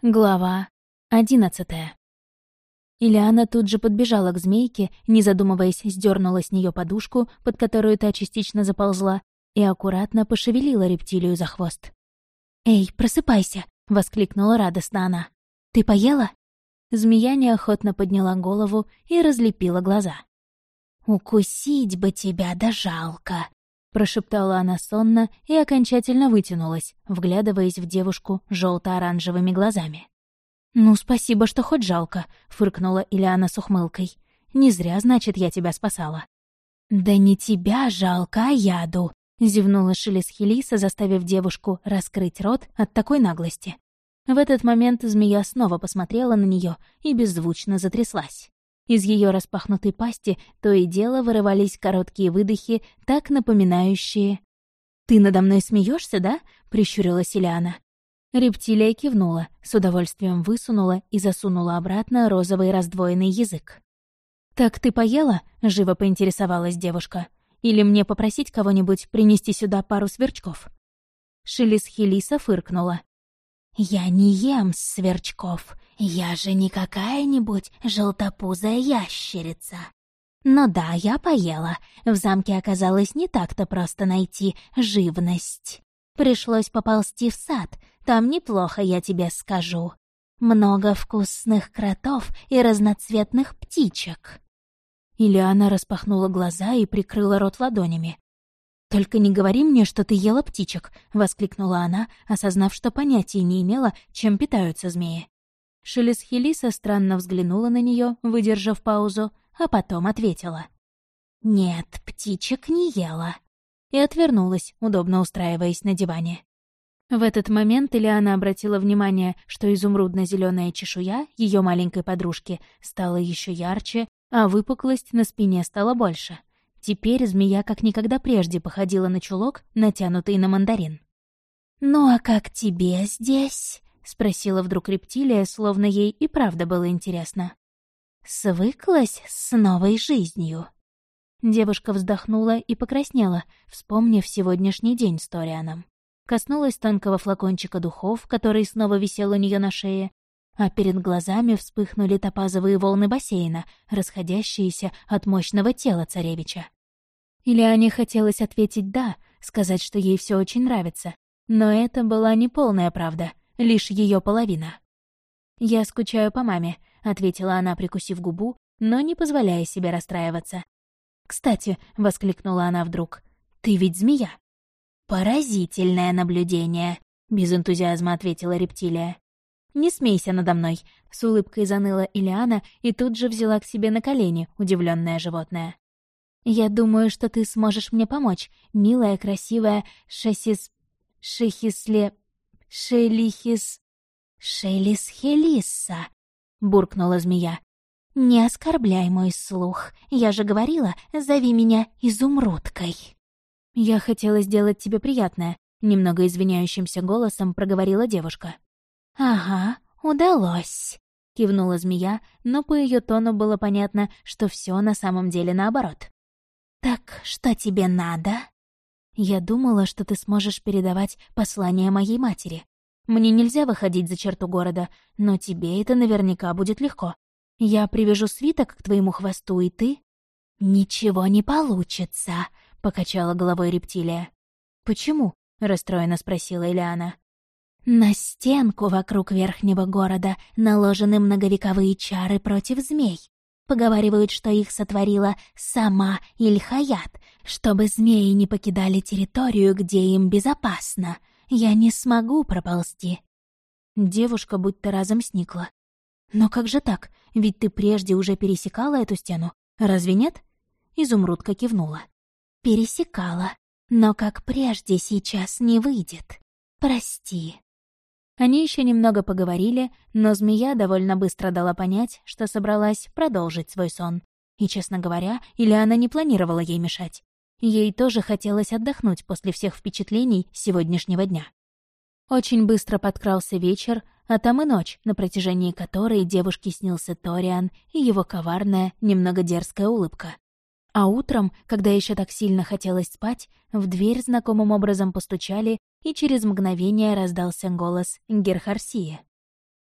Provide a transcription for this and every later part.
Глава одиннадцатая. Ильяна тут же подбежала к змейке, не задумываясь, сдернула с нее подушку, под которую та частично заползла, и аккуратно пошевелила рептилию за хвост. «Эй, просыпайся!» — воскликнула радостно она. «Ты поела?» Змея неохотно подняла голову и разлепила глаза. «Укусить бы тебя, да жалко!» Прошептала она сонно и окончательно вытянулась, вглядываясь в девушку желто оранжевыми глазами. «Ну, спасибо, что хоть жалко», — фыркнула Ильяна с ухмылкой. «Не зря, значит, я тебя спасала». «Да не тебя жалко, а яду», — зевнула Шелес Хелиса, заставив девушку раскрыть рот от такой наглости. В этот момент змея снова посмотрела на нее и беззвучно затряслась. Из ее распахнутой пасти то и дело вырывались короткие выдохи, так напоминающие... «Ты надо мной смеешься, да?» — прищурилась Ильяна. Рептилия кивнула, с удовольствием высунула и засунула обратно розовый раздвоенный язык. «Так ты поела?» — живо поинтересовалась девушка. «Или мне попросить кого-нибудь принести сюда пару сверчков?» Шелис Хелиса фыркнула. «Я не ем сверчков. Я же не какая-нибудь желтопузая ящерица». «Ну да, я поела. В замке оказалось не так-то просто найти живность. Пришлось поползти в сад. Там неплохо, я тебе скажу. Много вкусных кротов и разноцветных птичек». Ильяна распахнула глаза и прикрыла рот ладонями. «Только не говори мне, что ты ела птичек!» — воскликнула она, осознав, что понятия не имела, чем питаются змеи. Шелесхелиса странно взглянула на нее, выдержав паузу, а потом ответила. «Нет, птичек не ела». И отвернулась, удобно устраиваясь на диване. В этот момент Ильяна обратила внимание, что изумрудно зеленая чешуя ее маленькой подружки стала еще ярче, а выпуклость на спине стала больше. Теперь змея как никогда прежде походила на чулок, натянутый на мандарин. «Ну а как тебе здесь?» — спросила вдруг рептилия, словно ей и правда было интересно. «Свыклась с новой жизнью?» Девушка вздохнула и покраснела, вспомнив сегодняшний день с Торианом. Коснулась тонкого флакончика духов, который снова висел у нее на шее, а перед глазами вспыхнули топазовые волны бассейна, расходящиеся от мощного тела царевича. Ильяне хотелось ответить «да», сказать, что ей все очень нравится, но это была не полная правда, лишь ее половина. «Я скучаю по маме», — ответила она, прикусив губу, но не позволяя себе расстраиваться. «Кстати», — воскликнула она вдруг, — «ты ведь змея». «Поразительное наблюдение», — без энтузиазма ответила рептилия. «Не смейся надо мной», — с улыбкой заныла Илиана и тут же взяла к себе на колени удивленное животное. «Я думаю, что ты сможешь мне помочь, милая, красивая Шесис... Шехисле... Шелихис... Шелисхелисса», — буркнула змея. «Не оскорбляй мой слух. Я же говорила, зови меня изумрудкой». «Я хотела сделать тебе приятное», — немного извиняющимся голосом проговорила девушка. «Ага, удалось», — кивнула змея, но по ее тону было понятно, что все на самом деле наоборот. «Так что тебе надо?» «Я думала, что ты сможешь передавать послание моей матери. Мне нельзя выходить за черту города, но тебе это наверняка будет легко. Я привяжу свиток к твоему хвосту, и ты...» «Ничего не получится», — покачала головой рептилия. «Почему?» — расстроенно спросила Элиана. На стенку вокруг верхнего города наложены многовековые чары против змей. Поговаривают, что их сотворила сама Ильхаят, чтобы змеи не покидали территорию, где им безопасно. Я не смогу проползти. Девушка будто разом сникла. «Но как же так? Ведь ты прежде уже пересекала эту стену. Разве нет?» Изумрудка кивнула. «Пересекала. Но как прежде сейчас не выйдет. Прости». Они еще немного поговорили, но змея довольно быстро дала понять, что собралась продолжить свой сон. И, честно говоря, Ильяна не планировала ей мешать. Ей тоже хотелось отдохнуть после всех впечатлений сегодняшнего дня. Очень быстро подкрался вечер, а там и ночь, на протяжении которой девушке снился Ториан и его коварная, немного дерзкая улыбка. А утром, когда еще так сильно хотелось спать, в дверь знакомым образом постучали, и через мгновение раздался голос Герхарсии.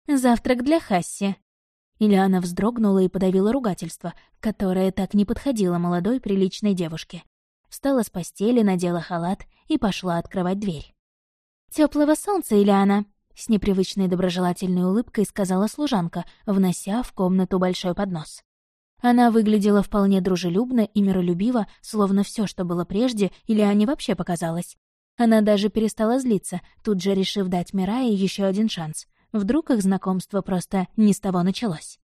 Завтрак для Хасси». Ильяна вздрогнула и подавила ругательство, которое так не подходило молодой приличной девушке. Встала с постели, надела халат и пошла открывать дверь. Теплого солнца, Ильяна!» — с непривычной доброжелательной улыбкой сказала служанка, внося в комнату большой поднос. Она выглядела вполне дружелюбно и миролюбиво, словно все, что было прежде, или они вообще показалось. Она даже перестала злиться, тут же решив дать Мирае еще один шанс. Вдруг их знакомство просто не с того началось.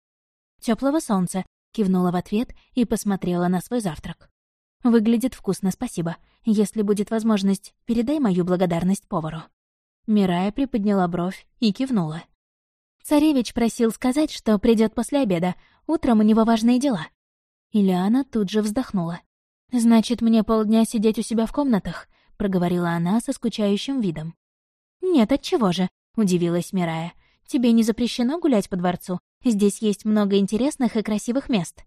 Теплого солнца», — кивнула в ответ и посмотрела на свой завтрак. «Выглядит вкусно, спасибо. Если будет возможность, передай мою благодарность повару». Мирая приподняла бровь и кивнула. «Царевич просил сказать, что придет после обеда. Утром у него важные дела». Ильяна тут же вздохнула. «Значит, мне полдня сидеть у себя в комнатах?» — проговорила она со скучающим видом. «Нет, отчего же?» — удивилась Мирая. «Тебе не запрещено гулять по дворцу? Здесь есть много интересных и красивых мест».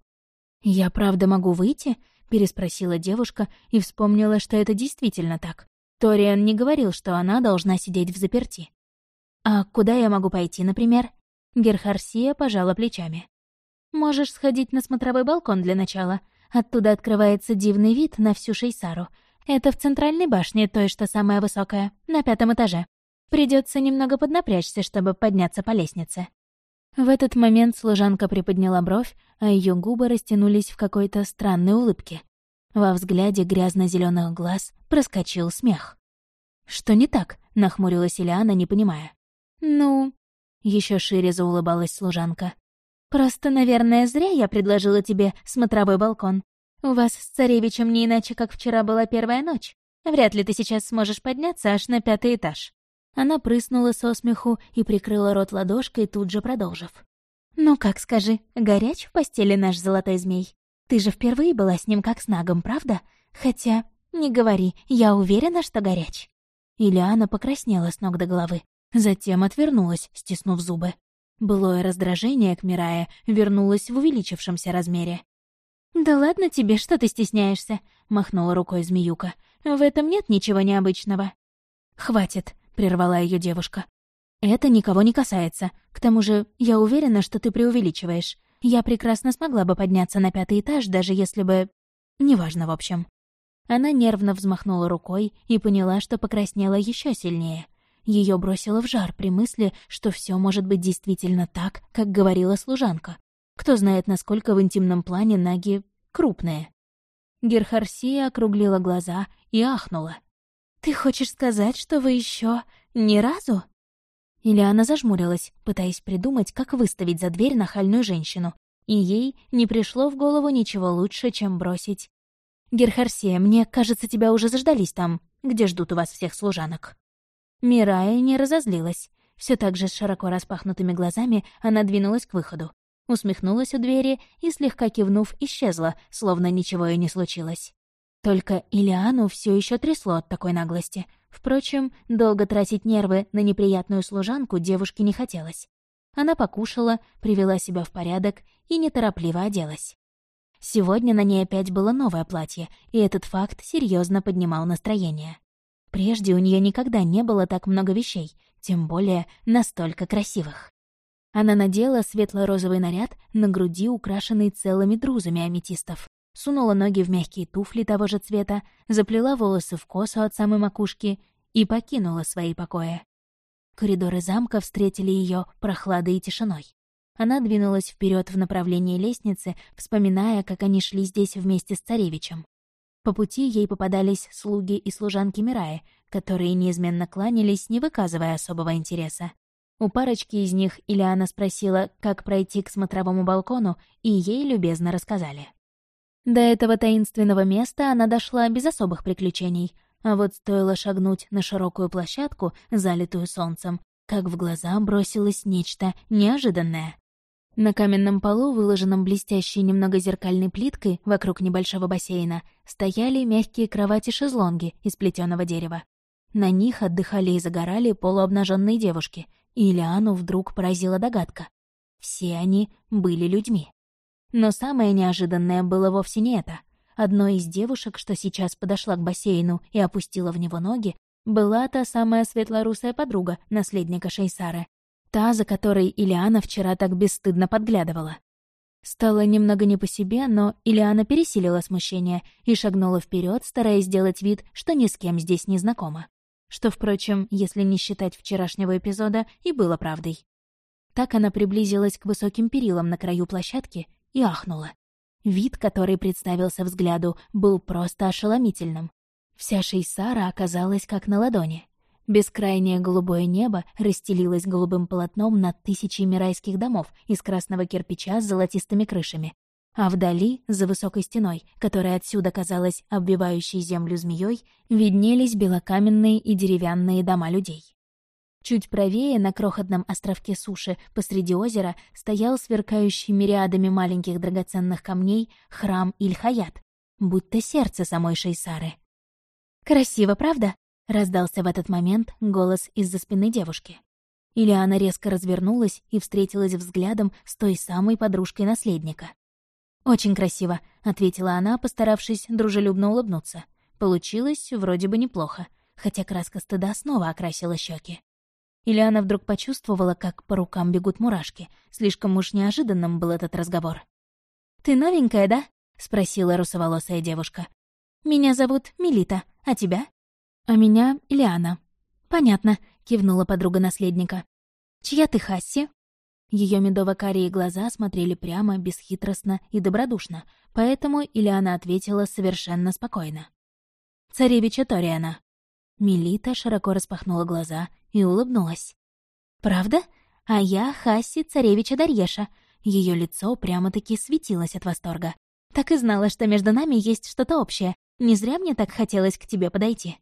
«Я правда могу выйти?» — переспросила девушка и вспомнила, что это действительно так. Ториан не говорил, что она должна сидеть в заперти. «А куда я могу пойти, например?» Герхарсия пожала плечами. «Можешь сходить на смотровой балкон для начала. Оттуда открывается дивный вид на всю Шейсару. Это в центральной башне, той, что самая высокая, на пятом этаже. Придется немного поднапрячься, чтобы подняться по лестнице». В этот момент служанка приподняла бровь, а ее губы растянулись в какой-то странной улыбке. Во взгляде грязно зеленых глаз проскочил смех. «Что не так?» — нахмурилась Ильяна, не понимая. «Ну...» — еще шире заулыбалась служанка. «Просто, наверное, зря я предложила тебе смотровой балкон. У вас с царевичем не иначе, как вчера была первая ночь. Вряд ли ты сейчас сможешь подняться аж на пятый этаж». Она прыснула со смеху и прикрыла рот ладошкой, тут же продолжив. «Ну как, скажи, горяч в постели наш золотой змей? Ты же впервые была с ним как с нагом, правда? Хотя, не говори, я уверена, что горяч». Ильяна покраснела с ног до головы, затем отвернулась, стиснув зубы. Былое раздражение к Мирае вернулось в увеличившемся размере. «Да ладно тебе, что ты стесняешься?» — махнула рукой змеюка. «В этом нет ничего необычного». «Хватит», — прервала ее девушка. «Это никого не касается. К тому же, я уверена, что ты преувеличиваешь. Я прекрасно смогла бы подняться на пятый этаж, даже если бы... Неважно, в общем. Она нервно взмахнула рукой и поняла, что покраснела еще сильнее. Ее бросило в жар при мысли, что все может быть действительно так, как говорила служанка. Кто знает, насколько в интимном плане наги крупные. Герхарсия округлила глаза и ахнула. «Ты хочешь сказать, что вы еще ни разу?» Ильяна зажмурилась, пытаясь придумать, как выставить за дверь нахальную женщину, и ей не пришло в голову ничего лучше, чем бросить. «Герхарсия, мне кажется, тебя уже заждались там, где ждут у вас всех служанок». Мирая не разозлилась. Все так же с широко распахнутыми глазами она двинулась к выходу. Усмехнулась у двери и, слегка кивнув, исчезла, словно ничего и не случилось. Только Илиану все еще трясло от такой наглости. Впрочем, долго тратить нервы на неприятную служанку девушке не хотелось. Она покушала, привела себя в порядок и неторопливо оделась. Сегодня на ней опять было новое платье, и этот факт серьезно поднимал настроение. Прежде у нее никогда не было так много вещей, тем более настолько красивых. Она надела светло-розовый наряд на груди, украшенный целыми друзами аметистов сунула ноги в мягкие туфли того же цвета, заплела волосы в косу от самой макушки и покинула свои покои. Коридоры замка встретили ее прохладой и тишиной. Она двинулась вперед в направлении лестницы, вспоминая, как они шли здесь вместе с царевичем. По пути ей попадались слуги и служанки Мираи, которые неизменно кланялись, не выказывая особого интереса. У парочки из них Ильяна спросила, как пройти к смотровому балкону, и ей любезно рассказали. До этого таинственного места она дошла без особых приключений, а вот стоило шагнуть на широкую площадку, залитую солнцем, как в глаза бросилось нечто неожиданное. На каменном полу, выложенном блестящей немного зеркальной плиткой вокруг небольшого бассейна, стояли мягкие кровати-шезлонги из плетеного дерева. На них отдыхали и загорали полуобнаженные девушки, и Ильяну вдруг поразила догадка. Все они были людьми. Но самое неожиданное было вовсе не это. Одной из девушек, что сейчас подошла к бассейну и опустила в него ноги, была та самая светлорусая подруга, наследника Шейсары. Та, за которой Илиана вчера так бесстыдно подглядывала. Стало немного не по себе, но Илиана пересилила смущение и шагнула вперед, стараясь сделать вид, что ни с кем здесь не знакома. Что, впрочем, если не считать вчерашнего эпизода, и было правдой. Так она приблизилась к высоким перилам на краю площадки и ахнула. Вид, который представился взгляду, был просто ошеломительным. Вся Шейсара оказалась как на ладони. Бескрайнее голубое небо расстелилось голубым полотном над тысячами райских домов из красного кирпича с золотистыми крышами. А вдали, за высокой стеной, которая отсюда казалась обвивающей землю змеей, виднелись белокаменные и деревянные дома людей. Чуть правее, на крохотном островке суши посреди озера, стоял сверкающий мириадами маленьких драгоценных камней храм Ильхаят, будто сердце самой Шейсары. «Красиво, правда?» — раздался в этот момент голос из-за спины девушки. Ильяна резко развернулась и встретилась взглядом с той самой подружкой наследника. «Очень красиво», — ответила она, постаравшись дружелюбно улыбнуться. Получилось вроде бы неплохо, хотя краска стыда снова окрасила щеки. Ильяна вдруг почувствовала, как по рукам бегут мурашки. Слишком уж неожиданным был этот разговор. «Ты новенькая, да?» — спросила русоволосая девушка. «Меня зовут Милита, а тебя?» «А меня Ильяна». «Понятно», — кивнула подруга наследника. «Чья ты Хасси?» Ее медово-карие глаза смотрели прямо, бесхитростно и добродушно, поэтому Ильяна ответила совершенно спокойно. «Царевича Ториана». Милита широко распахнула глаза и улыбнулась. «Правда? А я Хасси, царевича Дарьеша». Ее лицо прямо-таки светилось от восторга. «Так и знала, что между нами есть что-то общее. Не зря мне так хотелось к тебе подойти».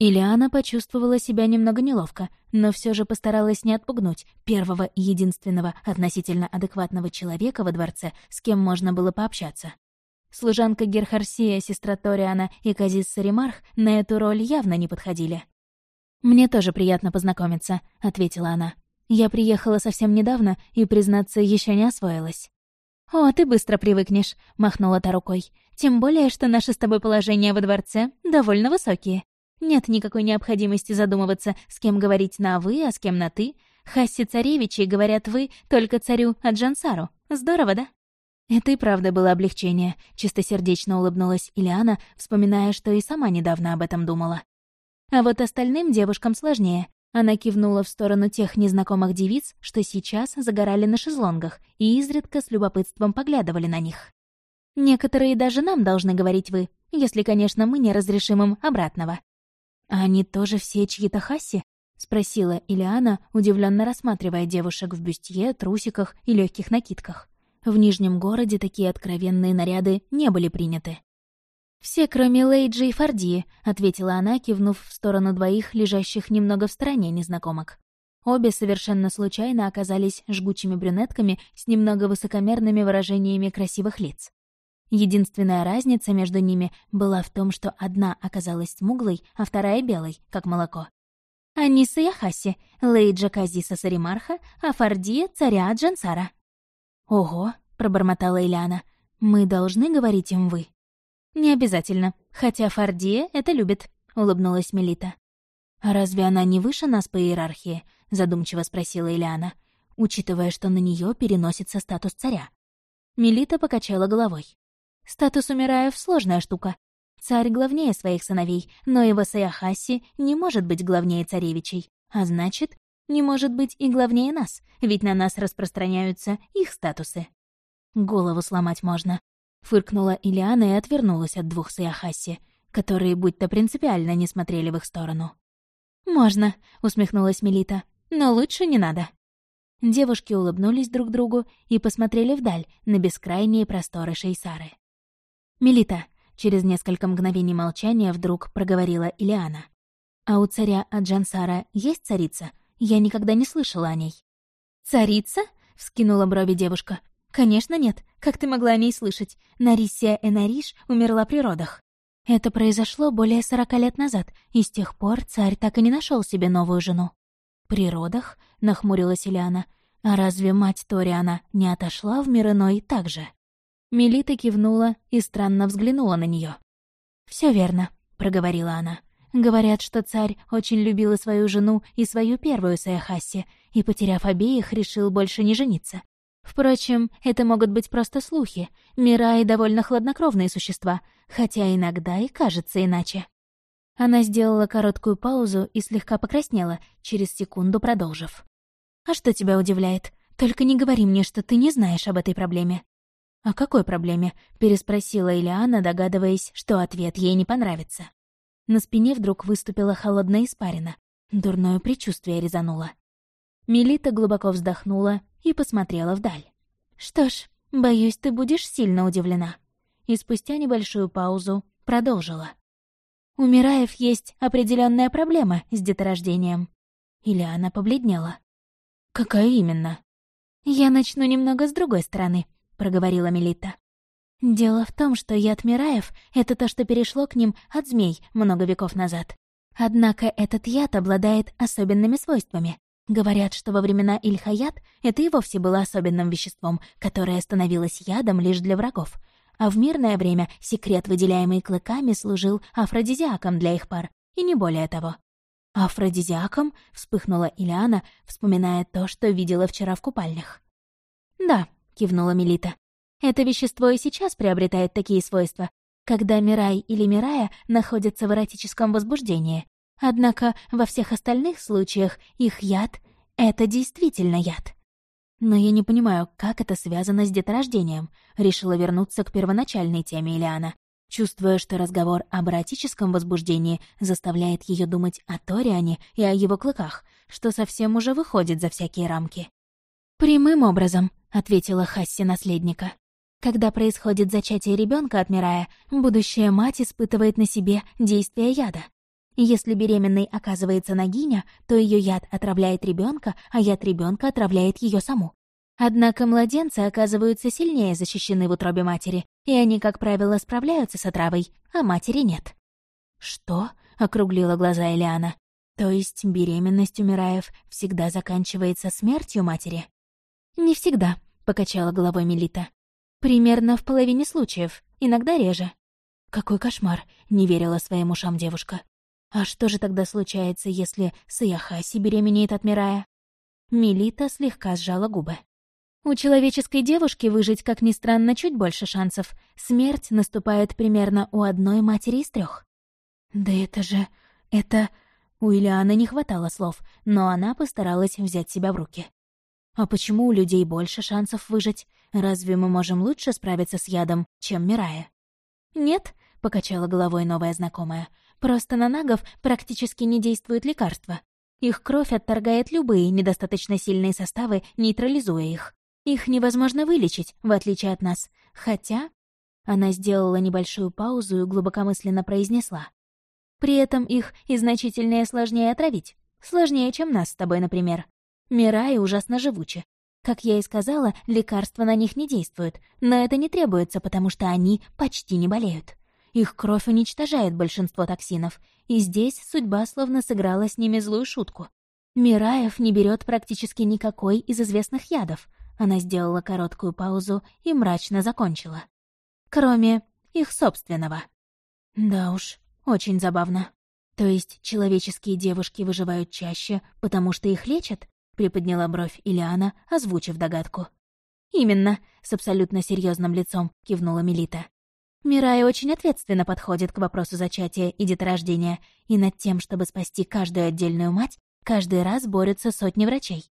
Ильяна почувствовала себя немного неловко, но все же постаралась не отпугнуть первого и единственного относительно адекватного человека во дворце, с кем можно было пообщаться. Служанка Герхарсия, сестра Ториана и Казис Саримарх на эту роль явно не подходили. «Мне тоже приятно познакомиться», — ответила она. «Я приехала совсем недавно и, признаться, еще не освоилась». «О, ты быстро привыкнешь», — махнула та рукой. «Тем более, что наши с тобой положения во дворце довольно высокие. Нет никакой необходимости задумываться, с кем говорить на «вы», а с кем на «ты». Хасси царевичи говорят «вы» только царю Аджансару. Здорово, да? Это и правда было облегчение, чистосердечно улыбнулась Ильяна, вспоминая, что и сама недавно об этом думала. А вот остальным девушкам сложнее. Она кивнула в сторону тех незнакомых девиц, что сейчас загорали на шезлонгах и изредка с любопытством поглядывали на них. «Некоторые даже нам должны говорить «вы», если, конечно, мы не разрешим им обратного. «А они тоже все чьи-то хаси?» — спросила Илиана, удивленно рассматривая девушек в бюстье, трусиках и легких накидках. В Нижнем городе такие откровенные наряды не были приняты. «Все, кроме Лейджи и Фордии», — ответила она, кивнув в сторону двоих, лежащих немного в стороне незнакомок. Обе совершенно случайно оказались жгучими брюнетками с немного высокомерными выражениями красивых лиц. Единственная разница между ними была в том, что одна оказалась смуглой, а вторая — белой, как молоко. Аниса Яхаси, Лейджа Казиса Саримарха, а Фардия — царя Джансара. «Ого», — пробормотала Ильяна, — «мы должны говорить им «вы». «Не обязательно, хотя Фардия это любит», — улыбнулась Мелита. «А разве она не выше нас по иерархии?» — задумчиво спросила Ильяна, учитывая, что на нее переносится статус царя. Мелита покачала головой. Статус умираев — сложная штука. Царь главнее своих сыновей, но его Саяхаси не может быть главнее царевичей. А значит, не может быть и главнее нас, ведь на нас распространяются их статусы. Голову сломать можно. Фыркнула Илиана и отвернулась от двух Саяхаси, которые будто принципиально не смотрели в их сторону. «Можно», — усмехнулась Мелита, — «но лучше не надо». Девушки улыбнулись друг другу и посмотрели вдаль, на бескрайние просторы Шейсары. «Мелита», — через несколько мгновений молчания вдруг проговорила Илиана. «А у царя Аджансара есть царица? Я никогда не слышала о ней». «Царица?» — вскинула брови девушка. «Конечно нет. Как ты могла о ней слышать? Нарисия Энариш умерла при родах». Это произошло более сорока лет назад, и с тех пор царь так и не нашел себе новую жену. «При родах?» — нахмурилась Ильяна. «А разве мать Ториана не отошла в мир иной так же?» Мелита кивнула и странно взглянула на нее. Все верно», — проговорила она. Говорят, что царь очень любил свою жену, и свою первую Саяхаси, и, потеряв обеих, решил больше не жениться. Впрочем, это могут быть просто слухи. Мираи довольно хладнокровные существа, хотя иногда и кажется иначе. Она сделала короткую паузу и слегка покраснела, через секунду продолжив. «А что тебя удивляет? Только не говори мне, что ты не знаешь об этой проблеме». «О какой проблеме?» — переспросила Илиана, догадываясь, что ответ ей не понравится. На спине вдруг выступила холодная испарина. Дурное предчувствие резануло. Мелита глубоко вздохнула и посмотрела вдаль. «Что ж, боюсь, ты будешь сильно удивлена». И спустя небольшую паузу продолжила. «У Мираев есть определенная проблема с деторождением». Или побледнела. «Какая именно?» «Я начну немного с другой стороны», — проговорила Мелита. Дело в том, что яд Мираев — это то, что перешло к ним от змей много веков назад. Однако этот яд обладает особенными свойствами. Говорят, что во времена Ильхаят это и вовсе было особенным веществом, которое становилось ядом лишь для врагов. А в мирное время секрет, выделяемый клыками, служил афродизиаком для их пар, и не более того. «Афродизиаком?» — вспыхнула Ильяна, вспоминая то, что видела вчера в купальнях. «Да», — кивнула Мелита. Это вещество и сейчас приобретает такие свойства, когда Мирай или Мирая находятся в эротическом возбуждении. Однако во всех остальных случаях их яд — это действительно яд. Но я не понимаю, как это связано с деторождением. Решила вернуться к первоначальной теме Ильяна, чувствуя, что разговор об эротическом возбуждении заставляет ее думать о Ториане и о его клыках, что совсем уже выходит за всякие рамки. «Прямым образом», — ответила Хасси наследника. Когда происходит зачатие ребенка от Мирая, будущая мать испытывает на себе действие яда. Если беременной оказывается нагиня, то ее яд отравляет ребенка, а яд ребенка отравляет ее саму. Однако младенцы оказываются сильнее защищены в утробе матери, и они, как правило, справляются с отравой, а матери нет. «Что?» — округлила глаза Элиана. «То есть беременность у Мираев всегда заканчивается смертью матери?» «Не всегда», — покачала головой Мелита. Примерно в половине случаев, иногда реже. Какой кошмар, не верила своим ушам девушка. А что же тогда случается, если Саяхаси беременеет от Мирая? Милита слегка сжала губы. У человеческой девушки выжить, как ни странно, чуть больше шансов. Смерть наступает примерно у одной матери из трех. Да это же... это... У Ильяны не хватало слов, но она постаралась взять себя в руки. А почему у людей больше шансов выжить? Разве мы можем лучше справиться с ядом, чем Мирая? Нет, покачала головой новая знакомая. Просто на нагов практически не действуют лекарства. Их кровь отторгает любые недостаточно сильные составы, нейтрализуя их. Их невозможно вылечить, в отличие от нас. Хотя... Она сделала небольшую паузу и глубокомысленно произнесла. При этом их и значительнее сложнее отравить. Сложнее, чем нас с тобой, например. Мираи ужасно живучи. Как я и сказала, лекарства на них не действуют, но это не требуется, потому что они почти не болеют. Их кровь уничтожает большинство токсинов, и здесь судьба словно сыграла с ними злую шутку. Мираев не берет практически никакой из известных ядов. Она сделала короткую паузу и мрачно закончила. Кроме их собственного. Да уж, очень забавно. То есть человеческие девушки выживают чаще, потому что их лечат? — приподняла бровь Ильяна, озвучив догадку. «Именно», — с абсолютно серьезным лицом кивнула Мелита. Мирая очень ответственно подходит к вопросу зачатия и деторождения, и над тем, чтобы спасти каждую отдельную мать, каждый раз борются сотни врачей.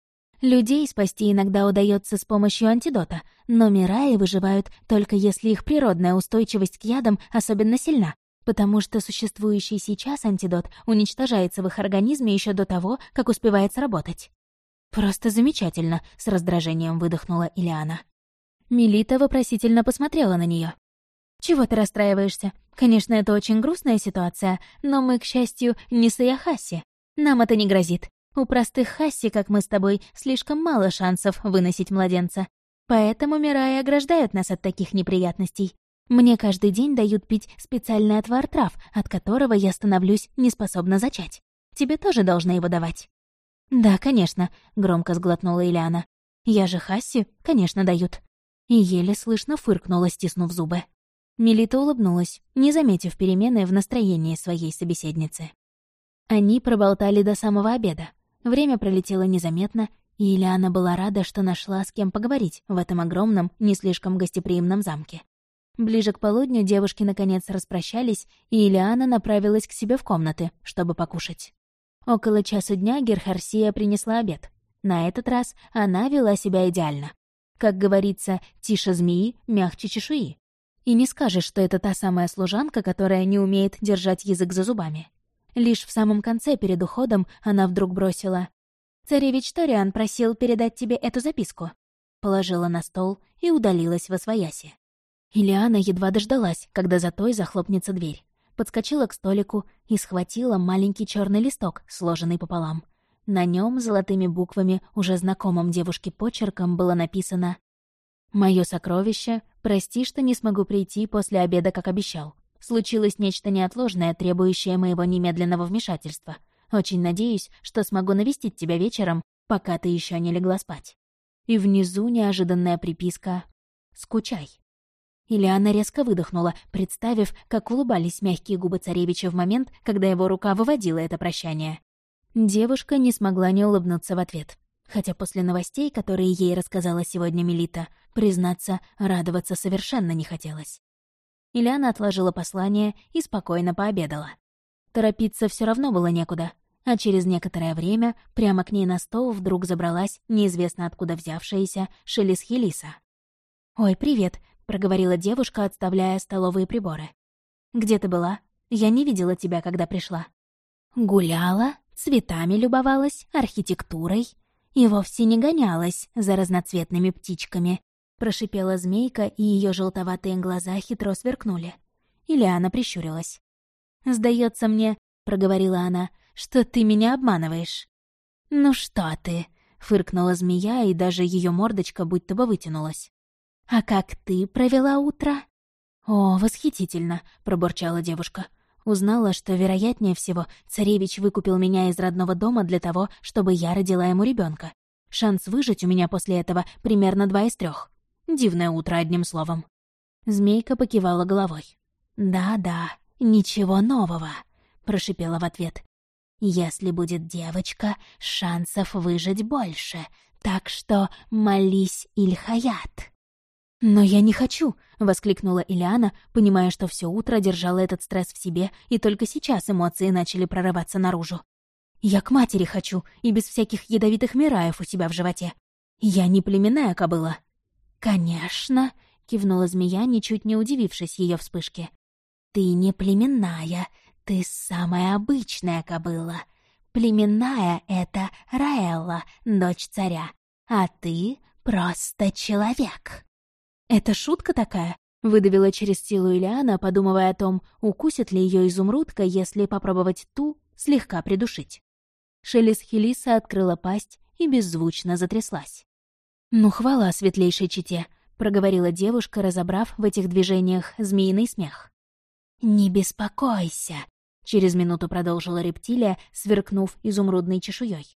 Людей спасти иногда удается с помощью антидота, но Мираи выживают только если их природная устойчивость к ядам особенно сильна, потому что существующий сейчас антидот уничтожается в их организме еще до того, как успевает сработать. «Просто замечательно», — с раздражением выдохнула Ильяна. Милита вопросительно посмотрела на нее. «Чего ты расстраиваешься? Конечно, это очень грустная ситуация, но мы, к счастью, не Саяхаси. Нам это не грозит. У простых Хасси, как мы с тобой, слишком мало шансов выносить младенца. Поэтому Мираи ограждают нас от таких неприятностей. Мне каждый день дают пить специальный отвар трав, от которого я становлюсь неспособна зачать. Тебе тоже должны его давать». «Да, конечно», — громко сглотнула Ильяна. «Я же Хасси, конечно, дают». И еле слышно фыркнула, стиснув зубы. Мелита улыбнулась, не заметив перемены в настроении своей собеседницы. Они проболтали до самого обеда. Время пролетело незаметно, и Ильяна была рада, что нашла с кем поговорить в этом огромном, не слишком гостеприимном замке. Ближе к полудню девушки наконец распрощались, и Ильяна направилась к себе в комнаты, чтобы покушать. Около часу дня Герхарсия принесла обед. На этот раз она вела себя идеально. Как говорится, тише змеи, мягче чешуи. И не скажешь, что это та самая служанка, которая не умеет держать язык за зубами. Лишь в самом конце, перед уходом, она вдруг бросила «Царевич Ториан просил передать тебе эту записку». Положила на стол и удалилась во свояси. Ильяна едва дождалась, когда за той захлопнется дверь. Подскочила к столику и схватила маленький черный листок, сложенный пополам. На нем золотыми буквами, уже знакомым девушке почерком, было написано «Мое сокровище, прости, что не смогу прийти после обеда, как обещал. Случилось нечто неотложное, требующее моего немедленного вмешательства. Очень надеюсь, что смогу навестить тебя вечером, пока ты еще не легла спать». И внизу неожиданная приписка «Скучай». Ильяна резко выдохнула, представив, как улыбались мягкие губы царевича в момент, когда его рука выводила это прощание. Девушка не смогла не улыбнуться в ответ. Хотя после новостей, которые ей рассказала сегодня Мелита, признаться, радоваться совершенно не хотелось. Ильяна отложила послание и спокойно пообедала. Торопиться все равно было некуда, а через некоторое время прямо к ней на стол вдруг забралась неизвестно откуда взявшаяся Шелис Хелиса. «Ой, привет», — проговорила девушка, отставляя столовые приборы. «Где ты была? Я не видела тебя, когда пришла». «Гуляла, цветами любовалась, архитектурой и вовсе не гонялась за разноцветными птичками», — прошипела змейка, и ее желтоватые глаза хитро сверкнули. Ильяна прищурилась. Сдается мне», — проговорила она, — «что ты меня обманываешь». «Ну что ты?» — фыркнула змея, и даже ее мордочка будто бы вытянулась. «А как ты провела утро?» «О, восхитительно!» — пробурчала девушка. Узнала, что, вероятнее всего, царевич выкупил меня из родного дома для того, чтобы я родила ему ребенка. Шанс выжить у меня после этого примерно два из трех. Дивное утро, одним словом. Змейка покивала головой. «Да-да, ничего нового», — прошипела в ответ. «Если будет девочка, шансов выжить больше, так что молись, Ильхаят». «Но я не хочу!» — воскликнула Ильяна, понимая, что все утро держала этот стресс в себе, и только сейчас эмоции начали прорываться наружу. «Я к матери хочу, и без всяких ядовитых мираев у себя в животе. Я не племенная кобыла». «Конечно!» — кивнула змея, ничуть не удивившись ее вспышке. «Ты не племенная, ты самая обычная кобыла. Племенная — это Раэлла, дочь царя, а ты просто человек». «Это шутка такая?» — выдавила через силу Ильяна, подумывая о том, укусит ли ее изумрудка, если попробовать ту слегка придушить. Шелес Хелиса открыла пасть и беззвучно затряслась. «Ну, хвала светлейшей чите», — проговорила девушка, разобрав в этих движениях змеиный смех. «Не беспокойся», — через минуту продолжила рептилия, сверкнув изумрудной чешуей.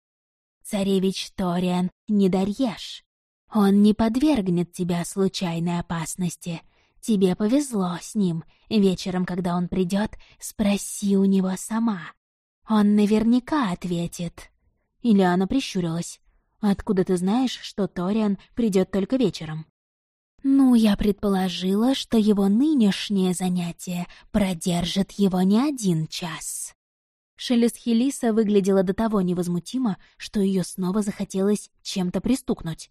«Царевич Ториан не дарьешь. Он не подвергнет тебя случайной опасности. Тебе повезло с ним. Вечером, когда он придет, спроси у него сама. Он наверняка ответит». Ильяна прищурилась. «Откуда ты знаешь, что Ториан придет только вечером?» «Ну, я предположила, что его нынешнее занятие продержит его не один час». Шелест Хелиса выглядела до того невозмутимо, что ее снова захотелось чем-то пристукнуть.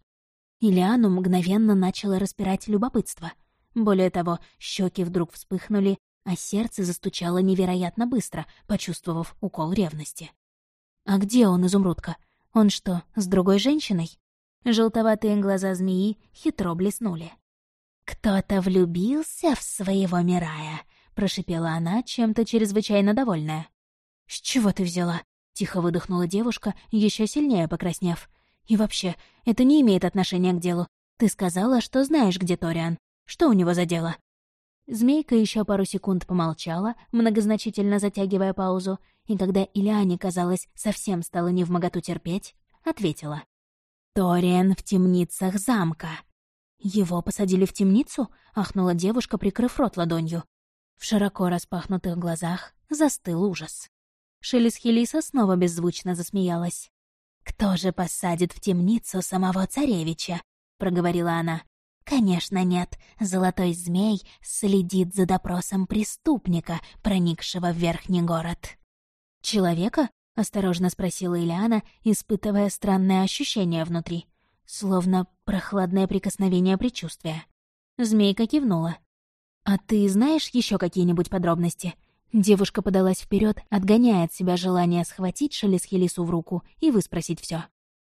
Ильяну мгновенно начало распирать любопытство. Более того, щеки вдруг вспыхнули, а сердце застучало невероятно быстро, почувствовав укол ревности. «А где он, изумрудка? Он что, с другой женщиной?» Желтоватые глаза змеи хитро блеснули. «Кто-то влюбился в своего Мирая», — прошипела она, чем-то чрезвычайно довольная. «С чего ты взяла?» — тихо выдохнула девушка, еще сильнее покраснев. И вообще, это не имеет отношения к делу. Ты сказала, что знаешь, где Ториан. Что у него за дело?» Змейка еще пару секунд помолчала, многозначительно затягивая паузу, и когда Ильяне, казалось, совсем стало невмоготу терпеть, ответила. «Ториан в темницах замка». «Его посадили в темницу?» — ахнула девушка, прикрыв рот ладонью. В широко распахнутых глазах застыл ужас. Шелесхелиса снова беззвучно засмеялась. «Кто же посадит в темницу самого царевича?» — проговорила она. «Конечно нет. Золотой змей следит за допросом преступника, проникшего в верхний город». «Человека?» — осторожно спросила Ильяна, испытывая странное ощущение внутри. Словно прохладное прикосновение предчувствия. Змейка кивнула. «А ты знаешь еще какие-нибудь подробности?» Девушка подалась вперед, отгоняя от себя желание схватить Шелесхелису в руку и выспросить все.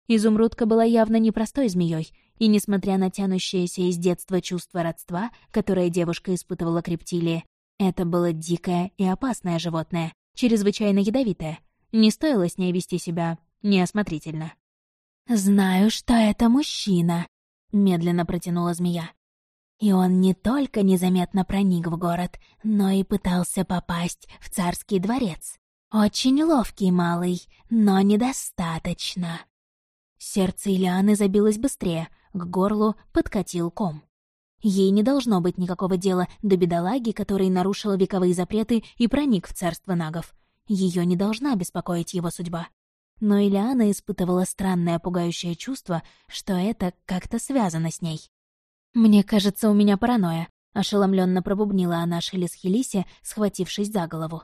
Изумрудка была явно непростой змеей, и, несмотря на тянущееся из детства чувство родства, которое девушка испытывала к рептилии, это было дикое и опасное животное, чрезвычайно ядовитое. Не стоило с ней вести себя неосмотрительно. «Знаю, что это мужчина», — медленно протянула змея. И он не только незаметно проник в город, но и пытался попасть в царский дворец. Очень ловкий малый, но недостаточно. Сердце Ильяны забилось быстрее, к горлу подкатил ком. Ей не должно быть никакого дела до бедолаги, который нарушил вековые запреты и проник в царство нагов. Ее не должна беспокоить его судьба. Но Ильяна испытывала странное пугающее чувство, что это как-то связано с ней. «Мне кажется, у меня паранойя», — ошеломленно пробубнила она Шелес Хелисе, схватившись за голову.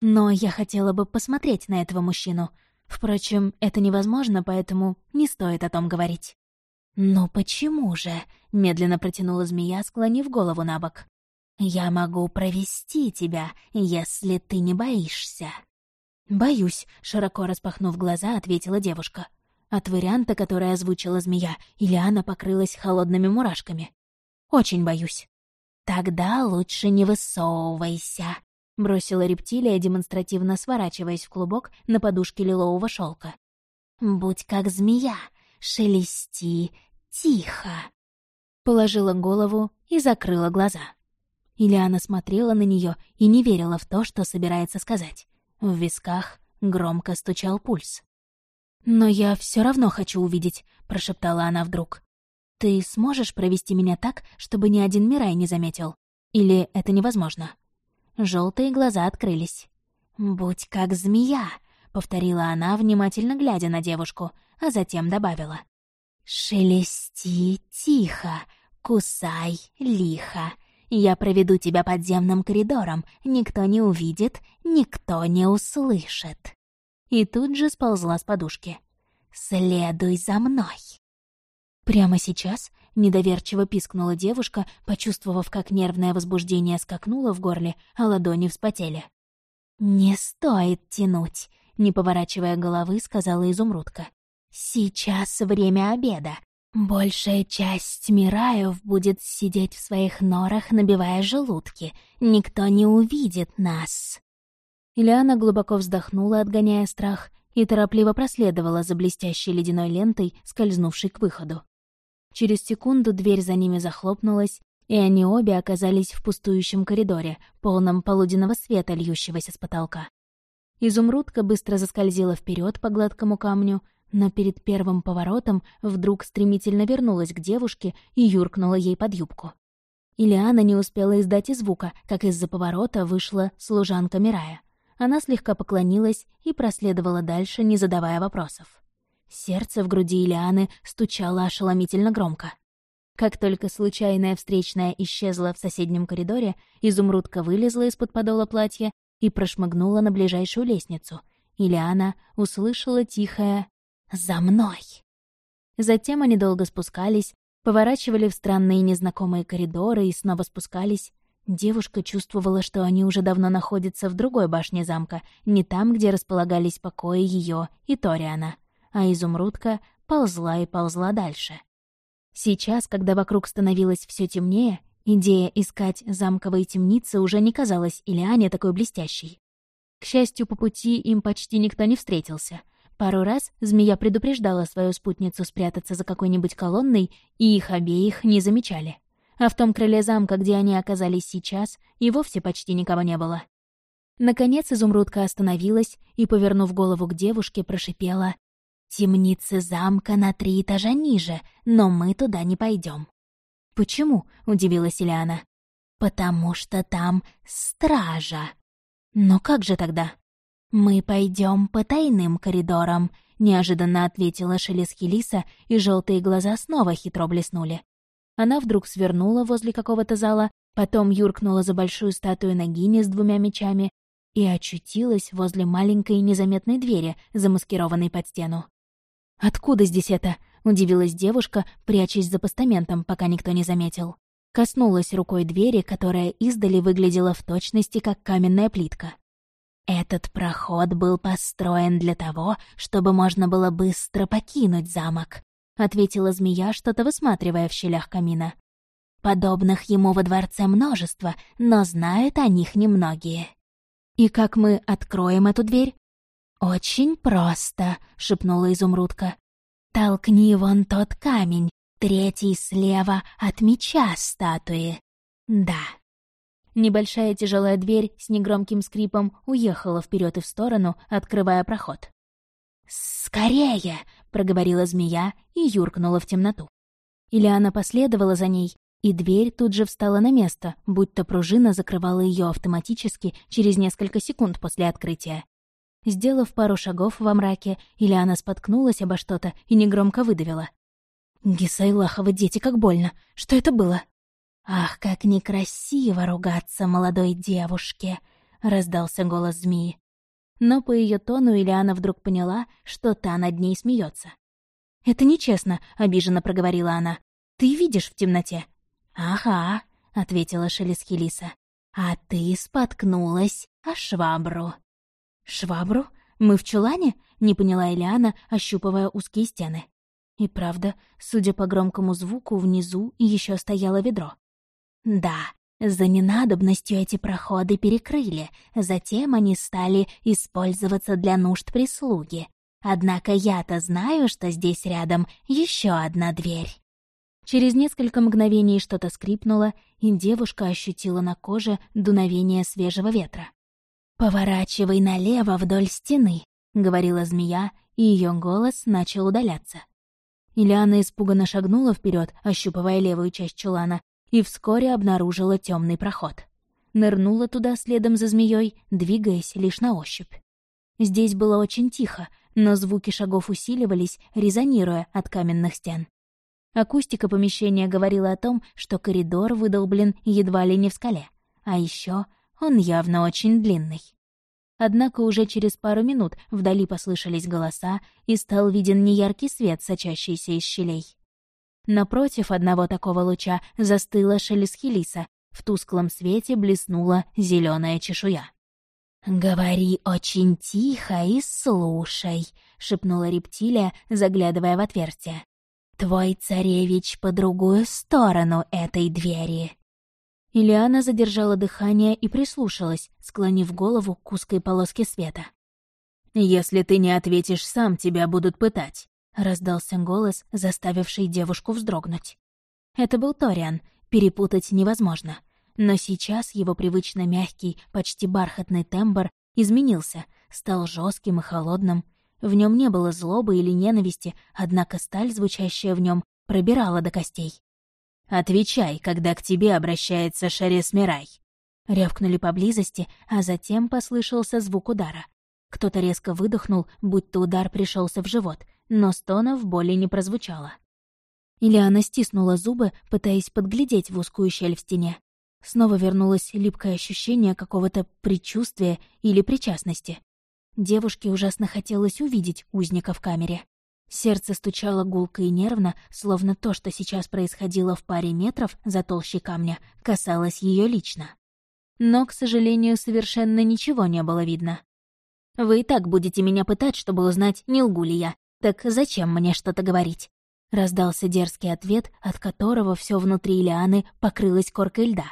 «Но я хотела бы посмотреть на этого мужчину. Впрочем, это невозможно, поэтому не стоит о том говорить». «Ну почему же?» — медленно протянула змея, склонив голову на бок. «Я могу провести тебя, если ты не боишься». «Боюсь», — широко распахнув глаза, ответила девушка. От варианта, который озвучила змея, Ильяна покрылась холодными мурашками. «Очень боюсь». «Тогда лучше не высовывайся», — бросила рептилия, демонстративно сворачиваясь в клубок на подушке лилового шелка. «Будь как змея, шелести, тихо». Положила голову и закрыла глаза. Ильяна смотрела на нее и не верила в то, что собирается сказать. В висках громко стучал пульс. «Но я все равно хочу увидеть», — прошептала она вдруг. «Ты сможешь провести меня так, чтобы ни один Мирай не заметил? Или это невозможно?» Желтые глаза открылись. «Будь как змея», — повторила она, внимательно глядя на девушку, а затем добавила. «Шелести тихо, кусай лихо. Я проведу тебя подземным коридором, никто не увидит, никто не услышит» и тут же сползла с подушки. «Следуй за мной!» Прямо сейчас недоверчиво пискнула девушка, почувствовав, как нервное возбуждение скакнуло в горле, а ладони вспотели. «Не стоит тянуть», — не поворачивая головы, сказала изумрудка. «Сейчас время обеда. Большая часть Мираев будет сидеть в своих норах, набивая желудки. Никто не увидит нас». Ильяна глубоко вздохнула, отгоняя страх, и торопливо проследовала за блестящей ледяной лентой, скользнувшей к выходу. Через секунду дверь за ними захлопнулась, и они обе оказались в пустующем коридоре, полном полуденного света, льющегося с потолка. Изумрудка быстро заскользила вперед по гладкому камню, но перед первым поворотом вдруг стремительно вернулась к девушке и юркнула ей под юбку. Ильяна не успела издать и звука, как из-за поворота вышла служанка Мирая — она слегка поклонилась и проследовала дальше, не задавая вопросов. Сердце в груди Ильяны стучало ошеломительно громко. Как только случайная встречная исчезла в соседнем коридоре, изумрудка вылезла из-под подола платья и прошмыгнула на ближайшую лестницу. Ильяна услышала тихое «За мной!». Затем они долго спускались, поворачивали в странные незнакомые коридоры и снова спускались, Девушка чувствовала, что они уже давно находятся в другой башне замка, не там, где располагались покои ее и Ториана, а изумрудка ползла и ползла дальше. Сейчас, когда вокруг становилось все темнее, идея искать замковые темницы уже не казалась Илиане такой блестящей. К счастью, по пути им почти никто не встретился. Пару раз змея предупреждала свою спутницу спрятаться за какой-нибудь колонной, и их обеих не замечали а в том крыле замка, где они оказались сейчас, и вовсе почти никого не было. Наконец изумрудка остановилась и, повернув голову к девушке, прошипела «Темницы замка на три этажа ниже, но мы туда не пойдем. «Почему?» — удивилась Ильяна. «Потому что там стража». «Но как же тогда?» «Мы пойдем по тайным коридорам», — неожиданно ответила Шелесхилиса, и желтые глаза снова хитро блеснули. Она вдруг свернула возле какого-то зала, потом юркнула за большую статую Нагини с двумя мечами и очутилась возле маленькой незаметной двери, замаскированной под стену. «Откуда здесь это?» — удивилась девушка, прячась за постаментом, пока никто не заметил. Коснулась рукой двери, которая издали выглядела в точности как каменная плитка. Этот проход был построен для того, чтобы можно было быстро покинуть замок, ответила змея, что-то высматривая в щелях камина. Подобных ему во дворце множество, но знают о них немногие. «И как мы откроем эту дверь?» «Очень просто», — шепнула изумрудка. «Толкни вон тот камень, третий слева от меча статуи. Да». Небольшая тяжелая дверь с негромким скрипом уехала вперед и в сторону, открывая проход. «Скорее!» — проговорила змея и юркнула в темноту. Ильяна последовала за ней, и дверь тут же встала на место, будто пружина закрывала ее автоматически через несколько секунд после открытия. Сделав пару шагов во мраке, Ильяна споткнулась обо что-то и негромко выдавила. «Гисайлахова, дети, как больно! Что это было?» «Ах, как некрасиво ругаться молодой девушке!» — раздался голос змеи. Но по ее тону Ильяна вдруг поняла, что та над ней смеется. «Это нечестно», — обиженно проговорила она. «Ты видишь в темноте?» «Ага», — ответила Шелесхилиса. «А ты споткнулась о швабру». «Швабру? Мы в чулане?» — не поняла Ильяна, ощупывая узкие стены. И правда, судя по громкому звуку, внизу еще стояло ведро. Да, за ненадобностью эти проходы перекрыли, затем они стали использоваться для нужд прислуги. Однако я-то знаю, что здесь рядом еще одна дверь. Через несколько мгновений что-то скрипнуло, и девушка ощутила на коже дуновение свежего ветра. «Поворачивай налево вдоль стены», — говорила змея, и ее голос начал удаляться. Ильяна испуганно шагнула вперед, ощупывая левую часть чулана, и вскоре обнаружила темный проход. Нырнула туда следом за змеей, двигаясь лишь на ощупь. Здесь было очень тихо, но звуки шагов усиливались, резонируя от каменных стен. Акустика помещения говорила о том, что коридор выдолблен едва ли не в скале, а еще он явно очень длинный. Однако уже через пару минут вдали послышались голоса, и стал виден неяркий свет, сочащийся из щелей. Напротив одного такого луча застыла Шелесхилиса, в тусклом свете блеснула зеленая чешуя. «Говори очень тихо и слушай», — шепнула рептилия, заглядывая в отверстие. «Твой царевич по другую сторону этой двери». Ильяна задержала дыхание и прислушалась, склонив голову к узкой полоске света. «Если ты не ответишь сам, тебя будут пытать. — раздался голос, заставивший девушку вздрогнуть. Это был Ториан, перепутать невозможно. Но сейчас его привычно мягкий, почти бархатный тембр изменился, стал жестким и холодным. В нем не было злобы или ненависти, однако сталь, звучащая в нем, пробирала до костей. «Отвечай, когда к тебе обращается Шарес Мирай». Рявкнули поблизости, а затем послышался звук удара. Кто-то резко выдохнул, будто удар пришелся в живот, но стонов боли не прозвучало. Ильяна стиснула зубы, пытаясь подглядеть в узкую щель в стене. Снова вернулось липкое ощущение какого-то предчувствия или причастности. Девушке ужасно хотелось увидеть узника в камере. Сердце стучало гулко и нервно, словно то, что сейчас происходило в паре метров за толщей камня, касалось ее лично. Но, к сожалению, совершенно ничего не было видно. «Вы и так будете меня пытать, чтобы узнать, не лгу ли я. «Так зачем мне что-то говорить?» Раздался дерзкий ответ, от которого все внутри Лианы покрылось коркой льда.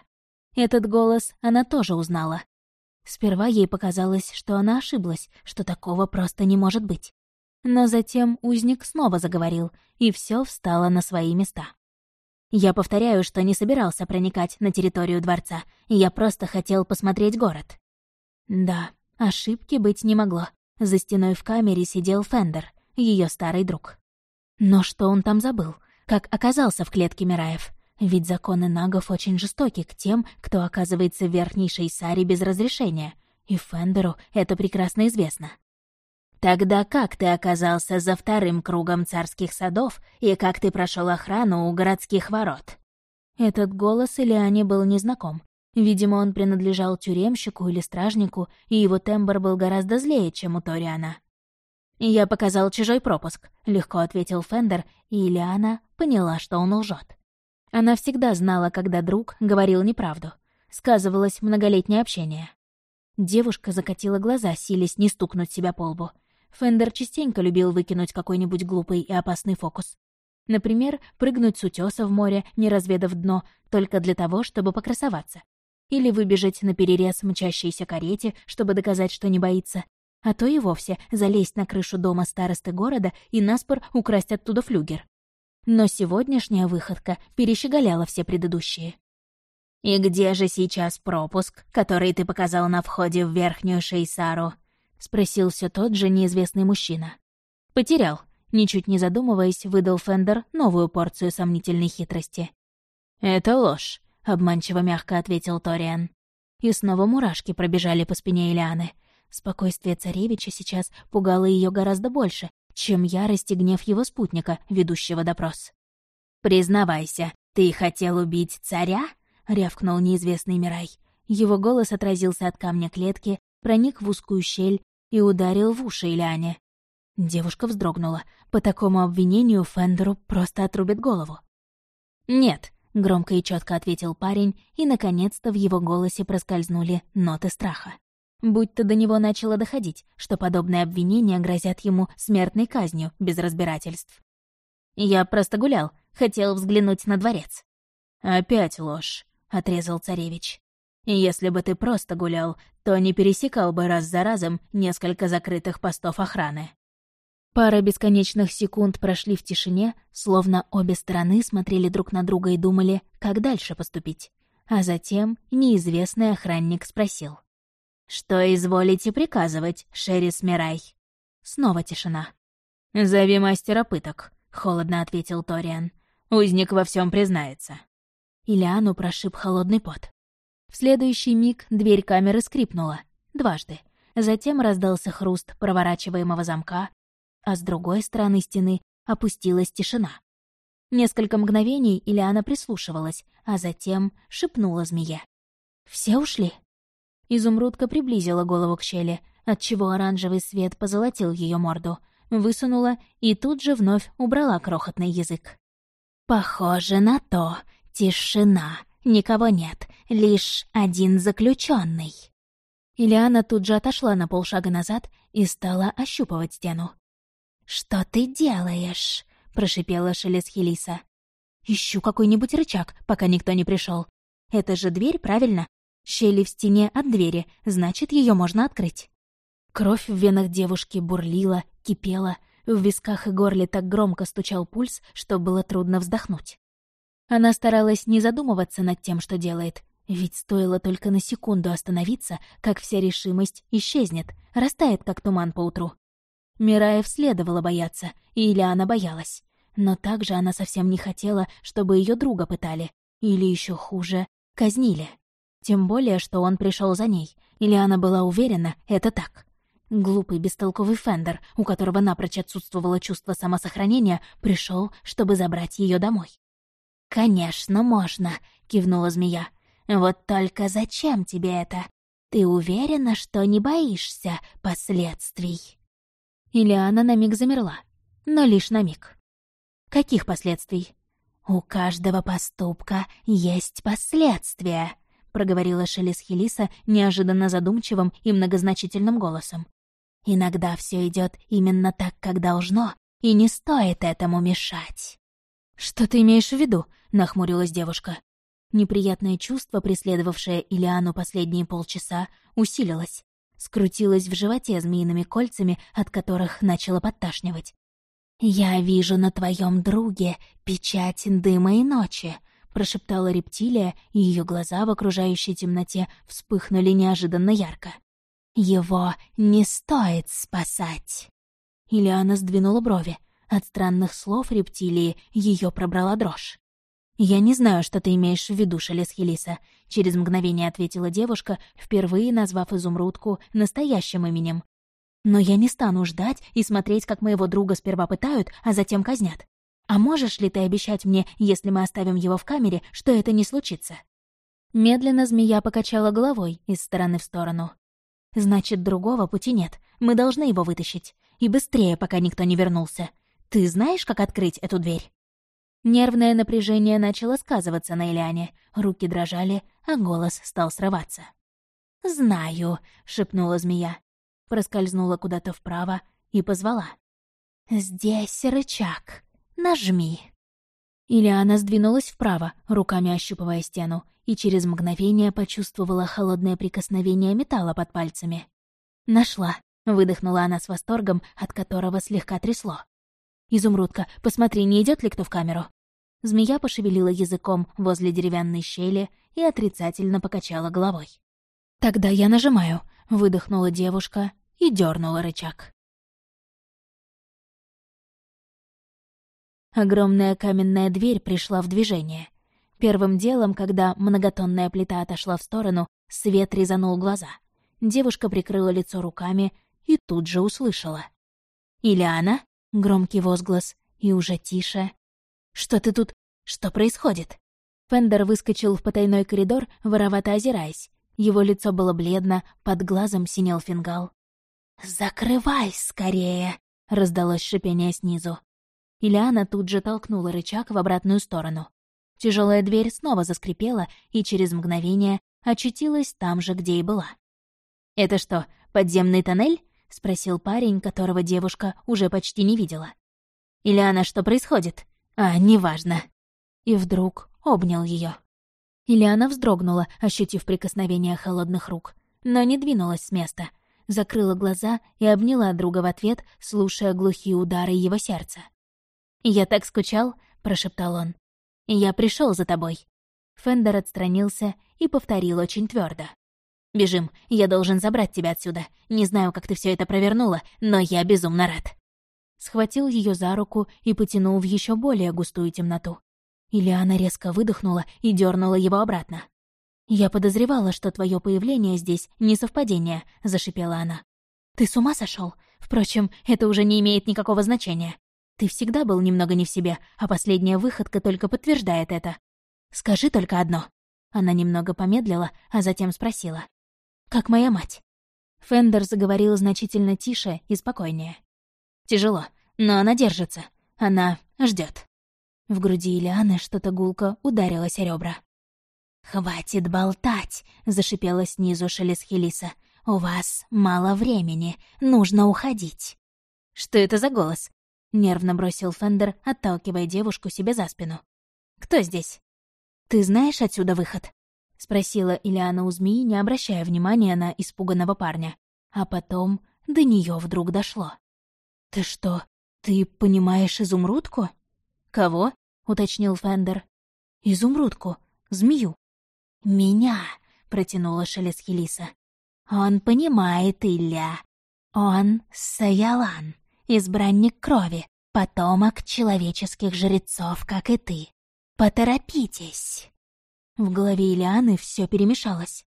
Этот голос она тоже узнала. Сперва ей показалось, что она ошиблась, что такого просто не может быть. Но затем узник снова заговорил, и все встало на свои места. «Я повторяю, что не собирался проникать на территорию дворца, я просто хотел посмотреть город». Да, ошибки быть не могло. За стеной в камере сидел Фендер — ее старый друг. Но что он там забыл? Как оказался в клетке Мираев? Ведь законы нагов очень жестоки к тем, кто оказывается в верхней Шейсаре без разрешения. И Фендеру это прекрасно известно. «Тогда как ты оказался за вторым кругом царских садов и как ты прошел охрану у городских ворот?» Этот голос Ильяне был незнаком. Видимо, он принадлежал тюремщику или стражнику, и его тембр был гораздо злее, чем у Ториана. «Я показал чужой пропуск», — легко ответил Фендер, и Ильяна поняла, что он лжет. Она всегда знала, когда друг говорил неправду. Сказывалось многолетнее общение. Девушка закатила глаза, силясь не стукнуть себя по лбу. Фендер частенько любил выкинуть какой-нибудь глупый и опасный фокус. Например, прыгнуть с утёса в море, не разведав дно, только для того, чтобы покрасоваться. Или выбежать на перерез мчащейся карете, чтобы доказать, что не боится. А то и вовсе залезть на крышу дома старосты города и наспор украсть оттуда флюгер. Но сегодняшняя выходка перещеголяла все предыдущие. «И где же сейчас пропуск, который ты показал на входе в Верхнюю Шейсару?» — спросил все тот же неизвестный мужчина. «Потерял», — ничуть не задумываясь, выдал Фендер новую порцию сомнительной хитрости. «Это ложь», — обманчиво мягко ответил Ториан. И снова мурашки пробежали по спине Ильяны. Спокойствие царевича сейчас пугало ее гораздо больше, чем ярость и гнев его спутника, ведущего допрос. «Признавайся, ты хотел убить царя?» — рявкнул неизвестный Мирай. Его голос отразился от камня клетки, проник в узкую щель и ударил в уши Ильяне. Девушка вздрогнула. По такому обвинению Фендеру просто отрубит голову. «Нет», — громко и четко ответил парень, и, наконец-то, в его голосе проскользнули ноты страха. Будь-то до него начало доходить, что подобные обвинения грозят ему смертной казнью без разбирательств. «Я просто гулял, хотел взглянуть на дворец». «Опять ложь», — отрезал царевич. Если бы ты просто гулял, то не пересекал бы раз за разом несколько закрытых постов охраны. Пара бесконечных секунд прошли в тишине, словно обе стороны смотрели друг на друга и думали, как дальше поступить. А затем неизвестный охранник спросил. «Что изволите приказывать, Шерис Мирай?» Снова тишина. «Зови мастера пыток», — холодно ответил Ториан. «Узник во всем признается». Ильяну прошиб холодный пот. В следующий миг дверь камеры скрипнула. Дважды. Затем раздался хруст проворачиваемого замка, а с другой стороны стены опустилась тишина. Несколько мгновений Ильяна прислушивалась, а затем шепнула змея. «Все ушли?» Изумрудка приблизила голову к щели, отчего оранжевый свет позолотил ее морду, высунула и тут же вновь убрала крохотный язык. «Похоже на то. Тишина. Никого нет, лишь один заключенный. Ильяна тут же отошла на полшага назад и стала ощупывать стену. «Что ты делаешь?» — прошипела Шелесхелиса. «Ищу какой-нибудь рычаг, пока никто не пришел. Это же дверь, правильно? Щели в стене от двери, значит, ее можно открыть». Кровь в венах девушки бурлила, кипела, в висках и горле так громко стучал пульс, что было трудно вздохнуть. Она старалась не задумываться над тем, что делает, ведь стоило только на секунду остановиться, как вся решимость исчезнет, растает, как туман по утру. Мираев следовало бояться, и Ильяна боялась. Но также она совсем не хотела, чтобы ее друга пытали. Или еще хуже, казнили. Тем более, что он пришел за ней. Ильяна была уверена, это так. Глупый, бестолковый Фендер, у которого напрочь отсутствовало чувство самосохранения, пришел, чтобы забрать ее домой. «Конечно, можно», — кивнула змея. «Вот только зачем тебе это? Ты уверена, что не боишься последствий?» Ильяна на миг замерла, но лишь на миг. «Каких последствий?» «У каждого поступка есть последствия», — проговорила Шелес Хелиса неожиданно задумчивым и многозначительным голосом. «Иногда все идет именно так, как должно, и не стоит этому мешать». «Что ты имеешь в виду?» — нахмурилась девушка. Неприятное чувство, преследовавшее Илиану последние полчаса, усилилось. Скрутилось в животе змеиными кольцами, от которых начало подташнивать. «Я вижу на твоем друге печать дыма и ночи», — прошептала рептилия, и ее глаза в окружающей темноте вспыхнули неожиданно ярко. «Его не стоит спасать». Ильяна сдвинула брови. От странных слов рептилии ее пробрала дрожь. «Я не знаю, что ты имеешь в виду, Шелес Хелиса», — через мгновение ответила девушка, впервые назвав изумрудку настоящим именем. «Но я не стану ждать и смотреть, как моего друга сперва пытают, а затем казнят. А можешь ли ты обещать мне, если мы оставим его в камере, что это не случится?» Медленно змея покачала головой из стороны в сторону. «Значит, другого пути нет. Мы должны его вытащить. И быстрее, пока никто не вернулся. Ты знаешь, как открыть эту дверь?» Нервное напряжение начало сказываться на Элиане, руки дрожали, а голос стал срываться. «Знаю», — шепнула змея. Проскользнула куда-то вправо и позвала. «Здесь рычаг. Нажми». Ильяна сдвинулась вправо, руками ощупывая стену, и через мгновение почувствовала холодное прикосновение металла под пальцами. «Нашла», — выдохнула она с восторгом, от которого слегка трясло. «Изумрудка, посмотри, не идет ли кто в камеру?» Змея пошевелила языком возле деревянной щели и отрицательно покачала головой. «Тогда я нажимаю», — выдохнула девушка и дернула рычаг. Огромная каменная дверь пришла в движение. Первым делом, когда многотонная плита отошла в сторону, свет резанул глаза. Девушка прикрыла лицо руками и тут же услышала. «Ильяна?» Громкий возглас, и уже тише. «Что ты тут? Что происходит?» Фендер выскочил в потайной коридор, воровато озираясь. Его лицо было бледно, под глазом синел фингал. «Закрывай скорее!» — раздалось шипение снизу. Ильяна тут же толкнула рычаг в обратную сторону. Тяжелая дверь снова заскрипела и через мгновение очутилась там же, где и была. «Это что, подземный тоннель?» — спросил парень, которого девушка уже почти не видела. «Или она что происходит? А, неважно». И вдруг обнял ее. Ильяна вздрогнула, ощутив прикосновение холодных рук, но не двинулась с места. Закрыла глаза и обняла друга в ответ, слушая глухие удары его сердца. «Я так скучал», — прошептал он. «Я пришел за тобой». Фендер отстранился и повторил очень твердо. Бежим, я должен забрать тебя отсюда. Не знаю, как ты все это провернула, но я безумно рад». Схватил ее за руку и потянул в еще более густую темноту. Ильяна резко выдохнула и дернула его обратно. «Я подозревала, что твое появление здесь — не совпадение», — зашипела она. «Ты с ума сошел? Впрочем, это уже не имеет никакого значения. Ты всегда был немного не в себе, а последняя выходка только подтверждает это. Скажи только одно». Она немного помедлила, а затем спросила как моя мать». Фендер заговорил значительно тише и спокойнее. «Тяжело, но она держится. Она ждет. В груди Ильяны что-то гулко ударилось о ребра. «Хватит болтать!» — зашипела снизу Шелесхелиса. «У вас мало времени, нужно уходить». «Что это за голос?» — нервно бросил Фендер, отталкивая девушку себе за спину. «Кто здесь?» «Ты знаешь отсюда выход?» — спросила Ильяна у змеи, не обращая внимания на испуганного парня. А потом до нее вдруг дошло. «Ты что, ты понимаешь изумрудку?» «Кого?» — уточнил Фендер. «Изумрудку. Змею». «Меня», — протянула Шелесхелиса. «Он понимает, Илья. Он Саялан, избранник крови, потомок человеческих жрецов, как и ты. Поторопитесь». В голове Ильяны все перемешалось.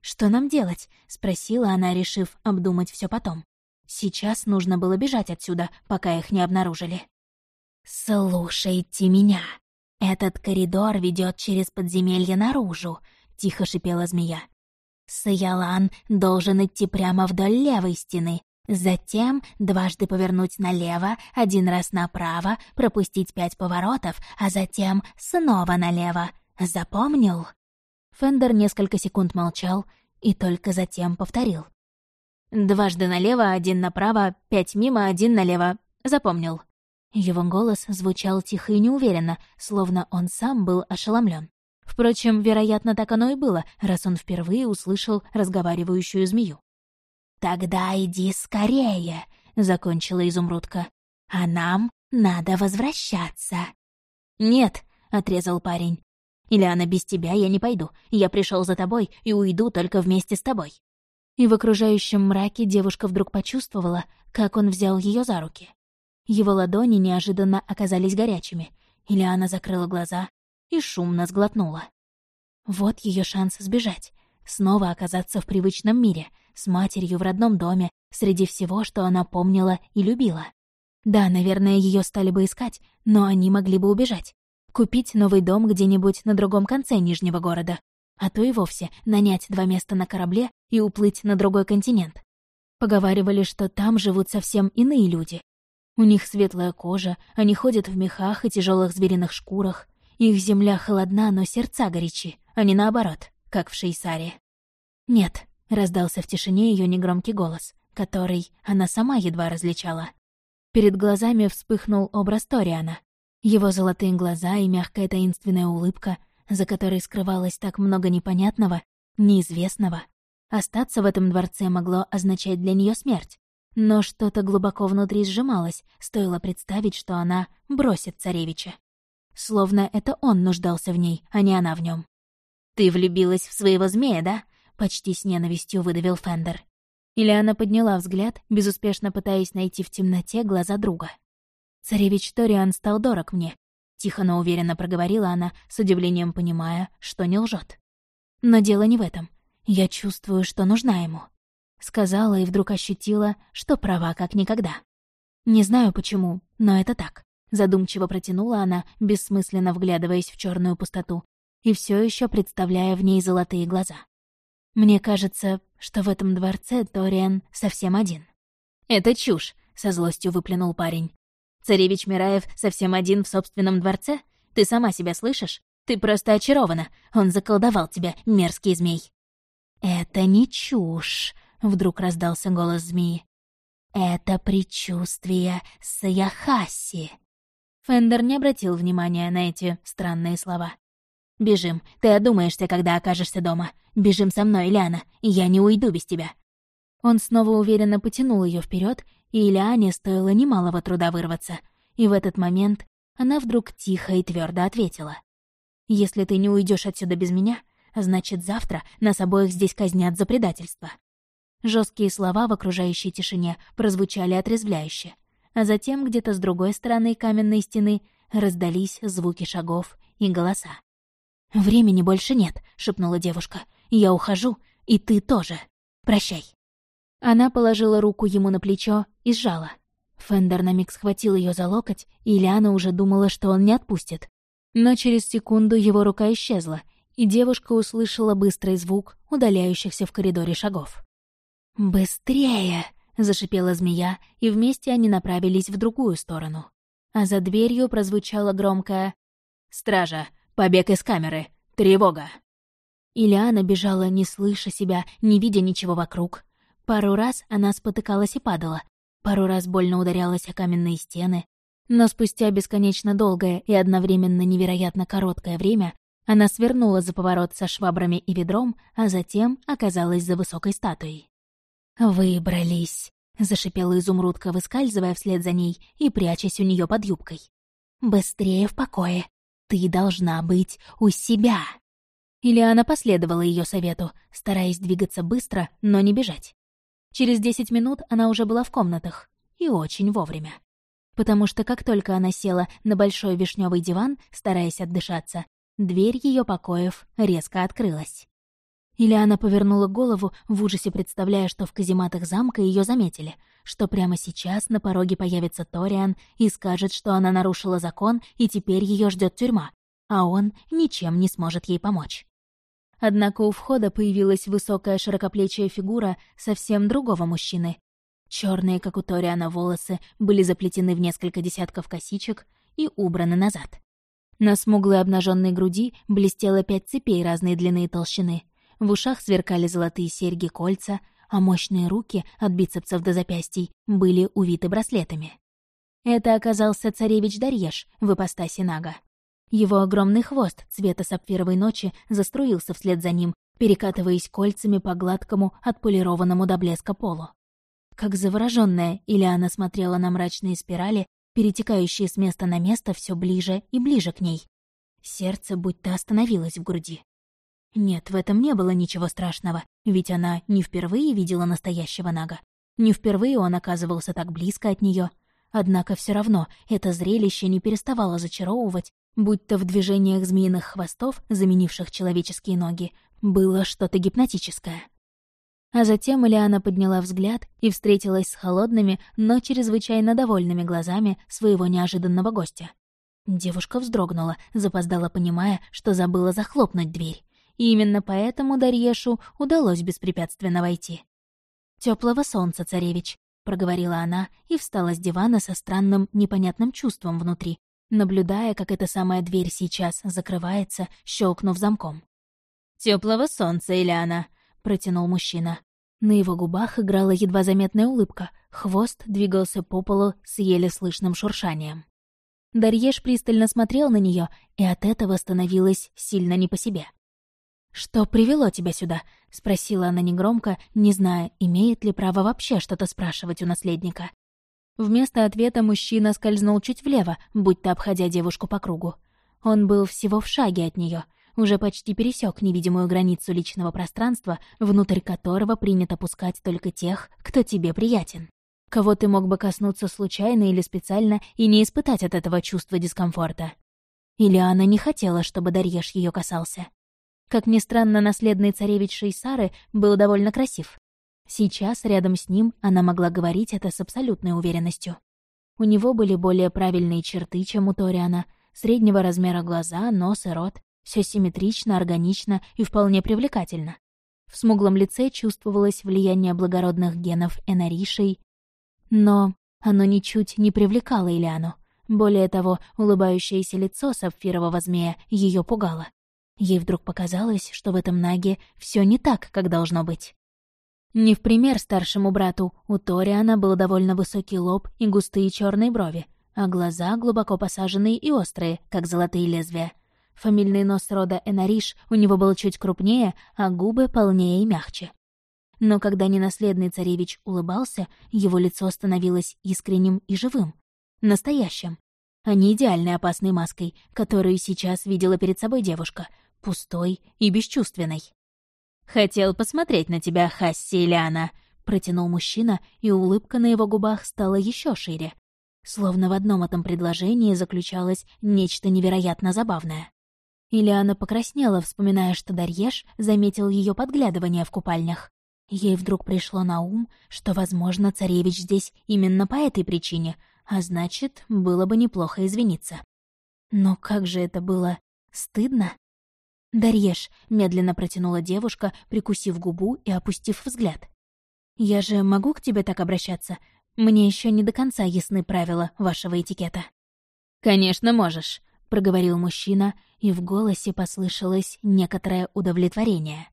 «Что нам делать?» — спросила она, решив обдумать все потом. Сейчас нужно было бежать отсюда, пока их не обнаружили. «Слушайте меня. Этот коридор ведет через подземелье наружу», — тихо шипела змея. «Саялан должен идти прямо вдоль левой стены, Затем дважды повернуть налево, один раз направо, пропустить пять поворотов, а затем снова налево. Запомнил?» Фендер несколько секунд молчал и только затем повторил. «Дважды налево, один направо, пять мимо, один налево. Запомнил». Его голос звучал тихо и неуверенно, словно он сам был ошеломлен. Впрочем, вероятно, так оно и было, раз он впервые услышал разговаривающую змею. «Тогда иди скорее», — закончила изумрудка. «А нам надо возвращаться». «Нет», — отрезал парень. Ильяна, без тебя я не пойду. Я пришел за тобой и уйду только вместе с тобой». И в окружающем мраке девушка вдруг почувствовала, как он взял ее за руки. Его ладони неожиданно оказались горячими. Ильяна закрыла глаза и шумно сглотнула. Вот ее шанс сбежать, снова оказаться в привычном мире, с матерью в родном доме, среди всего, что она помнила и любила. Да, наверное, ее стали бы искать, но они могли бы убежать. Купить новый дом где-нибудь на другом конце Нижнего города. А то и вовсе нанять два места на корабле и уплыть на другой континент. Поговаривали, что там живут совсем иные люди. У них светлая кожа, они ходят в мехах и тяжелых звериных шкурах. Их земля холодна, но сердца горячи, а не наоборот, как в Шейсаре. «Нет», — раздался в тишине ее негромкий голос, который она сама едва различала. Перед глазами вспыхнул образ Ториана. Его золотые глаза и мягкая таинственная улыбка, за которой скрывалось так много непонятного, неизвестного. Остаться в этом дворце могло означать для нее смерть. Но что-то глубоко внутри сжималось, стоило представить, что она бросит царевича. Словно это он нуждался в ней, а не она в нем. «Ты влюбилась в своего змея, да?» — почти с ненавистью выдавил Фендер. Ильяна подняла взгляд, безуспешно пытаясь найти в темноте глаза друга. «Царевич Ториан стал дорог мне», — тихо, но уверенно проговорила она, с удивлением понимая, что не лжет. «Но дело не в этом. Я чувствую, что нужна ему». Сказала и вдруг ощутила, что права как никогда. Не знаю почему, но это так. Задумчиво протянула она, бессмысленно вглядываясь в черную пустоту, и все еще представляя в ней золотые глаза. Мне кажется, что в этом дворце Ториан совсем один. «Это чушь», — со злостью выплюнул парень. «Царевич Мираев совсем один в собственном дворце? Ты сама себя слышишь? Ты просто очарована. Он заколдовал тебя, мерзкий змей». «Это не чушь», — вдруг раздался голос змеи. «Это предчувствие Саяхаси». Фендер не обратил внимания на эти странные слова. «Бежим. Ты одумаешься, когда окажешься дома. Бежим со мной, Ильяна. Я не уйду без тебя». Он снова уверенно потянул ее вперед, и Ильяне стоило немалого труда вырваться. И в этот момент она вдруг тихо и твердо ответила. «Если ты не уйдешь отсюда без меня, значит, завтра нас обоих здесь казнят за предательство». Жесткие слова в окружающей тишине прозвучали отрезвляюще, а затем где-то с другой стороны каменной стены раздались звуки шагов и голоса. «Времени больше нет», — шепнула девушка. «Я ухожу, и ты тоже. Прощай». Она положила руку ему на плечо и сжала. Фендер на миг схватил ее за локоть, и Лиана уже думала, что он не отпустит. Но через секунду его рука исчезла, и девушка услышала быстрый звук удаляющихся в коридоре шагов. «Быстрее!» — зашипела змея, и вместе они направились в другую сторону. А за дверью прозвучало громкое «Стража! Побег из камеры. Тревога!» Ильяна бежала, не слыша себя, не видя ничего вокруг. Пару раз она спотыкалась и падала. Пару раз больно ударялась о каменные стены. Но спустя бесконечно долгое и одновременно невероятно короткое время она свернула за поворот со швабрами и ведром, а затем оказалась за высокой статуей. «Выбрались», — зашипела изумрудка, выскальзывая вслед за ней и прячась у нее под юбкой. «Быстрее в покое. Ты должна быть у себя. Ильяна последовала ее совету, стараясь двигаться быстро, но не бежать. Через десять минут она уже была в комнатах. И очень вовремя. Потому что как только она села на большой вишневый диван, стараясь отдышаться, дверь ее покоев резко открылась. Ильяна повернула голову, в ужасе представляя, что в казематах замка ее заметили, что прямо сейчас на пороге появится Ториан и скажет, что она нарушила закон, и теперь ее ждет тюрьма, а он ничем не сможет ей помочь. Однако у входа появилась высокая широкоплечья фигура совсем другого мужчины. Черные, как у Ториана, волосы были заплетены в несколько десятков косичек и убраны назад. На смуглой обнаженной груди блестело пять цепей разной длины и толщины — в ушах сверкали золотые серьги-кольца, а мощные руки, от бицепсов до запястий, были увиты браслетами. Это оказался царевич Дарьеш в ипостаси Нага. Его огромный хвост цвета сапфировой ночи заструился вслед за ним, перекатываясь кольцами по гладкому, отполированному до блеска полу. Как заворожённая, Ильяна смотрела на мрачные спирали, перетекающие с места на место все ближе и ближе к ней. Сердце будто остановилось в груди. Нет, в этом не было ничего страшного, ведь она не впервые видела настоящего Нага. Не впервые он оказывался так близко от нее. Однако все равно это зрелище не переставало зачаровывать, будь то в движениях змеиных хвостов, заменивших человеческие ноги, было что-то гипнотическое. А затем Элиана подняла взгляд и встретилась с холодными, но чрезвычайно довольными глазами своего неожиданного гостя. Девушка вздрогнула, запоздала, понимая, что забыла захлопнуть дверь. И именно поэтому Дарьешу удалось беспрепятственно войти. Теплого солнца, царевич», — проговорила она и встала с дивана со странным, непонятным чувством внутри, наблюдая, как эта самая дверь сейчас закрывается, щелкнув замком. Теплого солнца, Ильяна», — протянул мужчина. На его губах играла едва заметная улыбка, хвост двигался по полу с еле слышным шуршанием. Дарьеш пристально смотрел на нее, и от этого становилось сильно не по себе. «Что привело тебя сюда?» — спросила она негромко, не зная, имеет ли право вообще что-то спрашивать у наследника. Вместо ответа мужчина скользнул чуть влево, будто обходя девушку по кругу. Он был всего в шаге от нее, уже почти пересек невидимую границу личного пространства, внутрь которого принято пускать только тех, кто тебе приятен. Кого ты мог бы коснуться случайно или специально и не испытать от этого чувства дискомфорта. Или она не хотела, чтобы Дарьеш ее касался. Как ни странно, наследный царевич Шейсары был довольно красив. Сейчас рядом с ним она могла говорить это с абсолютной уверенностью. У него были более правильные черты, чем у Ториана, среднего размера глаза, нос и рот, все симметрично, органично и вполне привлекательно. В смуглом лице чувствовалось влияние благородных генов Энаришей, но оно ничуть не привлекало Ильяну. Более того, улыбающееся лицо сапфирового змея ее пугало. Ей вдруг показалось, что в этом Наге все не так, как должно быть. Не в пример старшему брату, у Ториана был довольно высокий лоб и густые черные брови, а глаза глубоко посаженные и острые, как золотые лезвия. Фамильный нос рода Энариш у него был чуть крупнее, а губы полнее и мягче. Но когда ненаследный царевич улыбался, его лицо становилось искренним и живым. Настоящим. А не идеальной опасной маской, которую сейчас видела перед собой девушка, пустой и бесчувственной. «Хотел посмотреть на тебя, Хасси Ильяна», — протянул мужчина, и улыбка на его губах стала еще шире. Словно в одном этом предложении заключалось нечто невероятно забавное. Ильяна покраснела, вспоминая, что Дарьеш заметил ее подглядывание в купальнях. Ей вдруг пришло на ум, что, возможно, царевич здесь именно по этой причине, а значит, было бы неплохо извиниться. Но как же это было стыдно. «Дарьеш», — медленно протянула девушка, прикусив губу и опустив взгляд. «Я же могу к тебе так обращаться? Мне еще не до конца ясны правила вашего этикета». «Конечно можешь», — проговорил мужчина, и в голосе послышалось некоторое удовлетворение.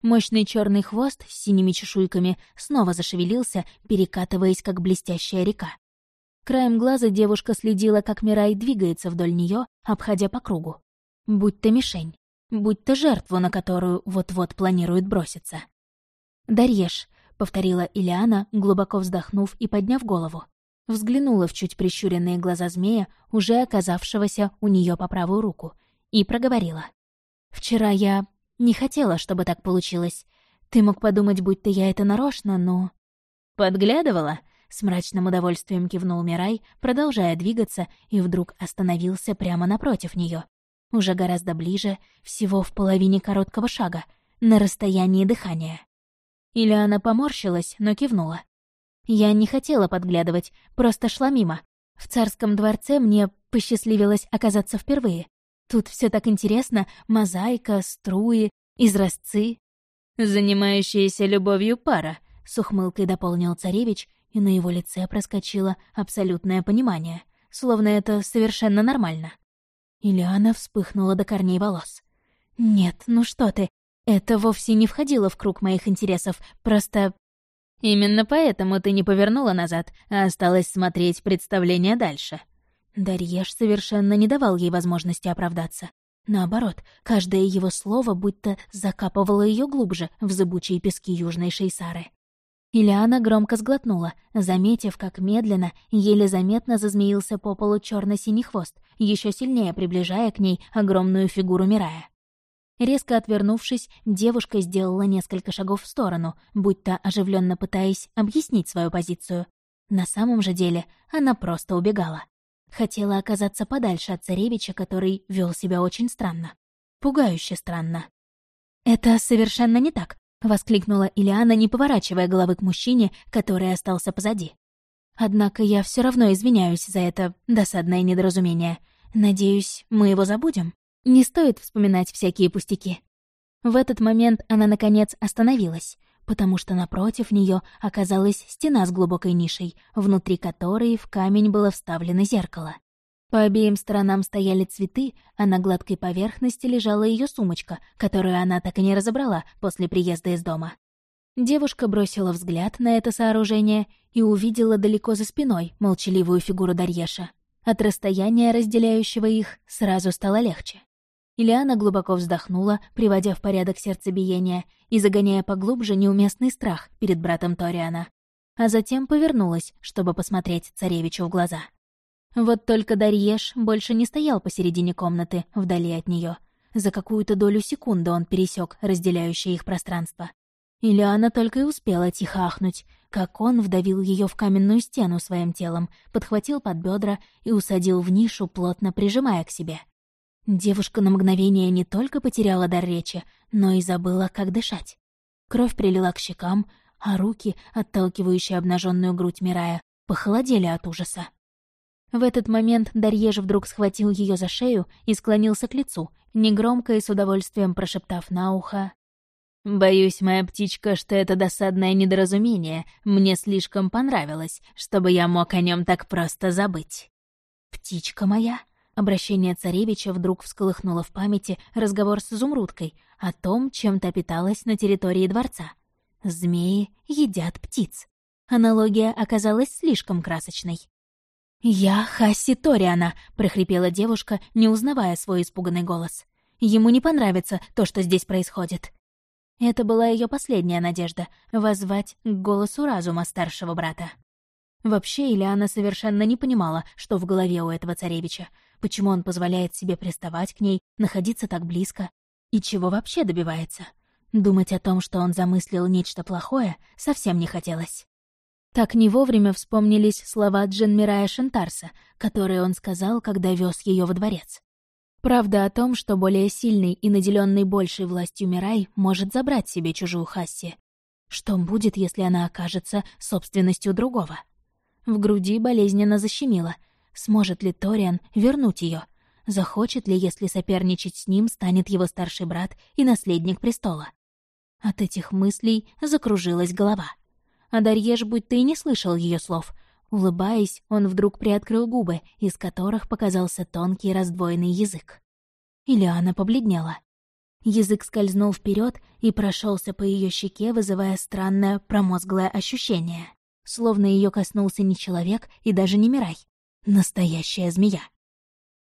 Мощный черный хвост с синими чешуйками снова зашевелился, перекатываясь, как блестящая река. Краем глаза девушка следила, как Мирай двигается вдоль нее, обходя по кругу. Будь то мишень будь то жертву, на которую вот-вот планирует броситься. «Дарьеш», — повторила Илиана, глубоко вздохнув и подняв голову. Взглянула в чуть прищуренные глаза змея, уже оказавшегося у нее по правую руку, и проговорила. «Вчера я не хотела, чтобы так получилось. Ты мог подумать, будто я это нарочно, но...» «Подглядывала?» — с мрачным удовольствием кивнул Мирай, продолжая двигаться, и вдруг остановился прямо напротив нее, уже гораздо ближе, всего в половине короткого шага, на расстоянии дыхания. Или она поморщилась, но кивнула. Я не хотела подглядывать, просто шла мимо. В царском дворце мне посчастливилось оказаться впервые. Тут все так интересно, мозаика, струи, изразцы. «Занимающаяся любовью пара», — с ухмылкой дополнил царевич, и на его лице проскочило абсолютное понимание, словно это совершенно нормально. Ильяна вспыхнула до корней волос. «Нет, ну что ты, это вовсе не входило в круг моих интересов, просто...» «Именно поэтому ты не повернула назад, а осталась смотреть представление дальше». Дарьеш совершенно не давал ей возможности оправдаться. Наоборот, каждое его слово будто закапывало ее глубже в зыбучие пески Южной Шейсары. Ильяна громко сглотнула, заметив, как медленно, еле заметно зазмеился по полу черно синий хвост, еще сильнее приближая к ней огромную фигуру Мирая. Резко отвернувшись, девушка сделала несколько шагов в сторону, будто оживленно пытаясь объяснить свою позицию. На самом же деле она просто убегала. Хотела оказаться подальше от царевича, который вел себя очень странно. Пугающе странно. «Это совершенно не так», — воскликнула Ильяна, не поворачивая головы к мужчине, который остался позади. «Однако я все равно извиняюсь за это досадное недоразумение. Надеюсь, мы его забудем. Не стоит вспоминать всякие пустяки». В этот момент она, наконец, остановилась, потому что напротив нее оказалась стена с глубокой нишей, внутри которой в камень было вставлено зеркало. По обеим сторонам стояли цветы, а на гладкой поверхности лежала ее сумочка, которую она так и не разобрала после приезда из дома. Девушка бросила взгляд на это сооружение и увидела далеко за спиной молчаливую фигуру Дарьеша. От расстояния, разделяющего их, сразу стало легче. Ильяна глубоко вздохнула, приводя в порядок сердцебиение и загоняя поглубже неуместный страх перед братом Ториана. А затем повернулась, чтобы посмотреть царевичу в глаза. Вот только Дарьеш больше не стоял посередине комнаты, вдали от нее. За какую-то долю секунды он пересек разделяющее их пространство. Ильяна только и успела тихо ахнуть, как он вдавил ее в каменную стену своим телом, подхватил под бедра и усадил в нишу, плотно прижимая к себе. Девушка на мгновение не только потеряла дар речи, но и забыла, как дышать. Кровь прилила к щекам, а руки, отталкивающие обнаженную грудь Мирая, похолодели от ужаса. В этот момент Дарьеж вдруг схватил ее за шею и склонился к лицу, негромко и с удовольствием прошептав на ухо. «Боюсь, моя птичка, что это досадное недоразумение мне слишком понравилось, чтобы я мог о нем так просто забыть». «Птичка моя?» Обращение царевича вдруг всколыхнуло в памяти разговор с изумрудкой о том, чем та питалась на территории дворца. Змеи едят птиц. Аналогия оказалась слишком красочной. «Я Хасси Ториана», — прохрипела девушка, не узнавая свой испуганный голос. «Ему не понравится то, что здесь происходит». Это была ее последняя надежда — воззвать к голосу разума старшего брата. Вообще, Ильяна совершенно не понимала, что в голове у этого царевича, почему он позволяет себе приставать к ней, находиться так близко, и чего вообще добивается. Думать о том, что он замыслил нечто плохое, совсем не хотелось. Так не вовремя вспомнились слова Дженмирая Шентарса, которые он сказал, когда вез ее во дворец. Правда о том, что более сильный и наделенный большей властью Мирай может забрать себе чужую Хасси. Что будет, если она окажется собственностью другого? В груди болезненно защемило. Сможет ли Ториан вернуть ее? Захочет ли, если соперничать с ним станет его старший брат и наследник престола? От этих мыслей закружилась голова. А Дарьеж будто и не слышал ее слов. Улыбаясь, он вдруг приоткрыл губы, из которых показался тонкий раздвоенный язык. Ильяна побледнела. Язык скользнул вперед и прошелся по ее щеке, вызывая странное промозглое ощущение. Словно ее коснулся не человек и даже не Мирай. Настоящая змея.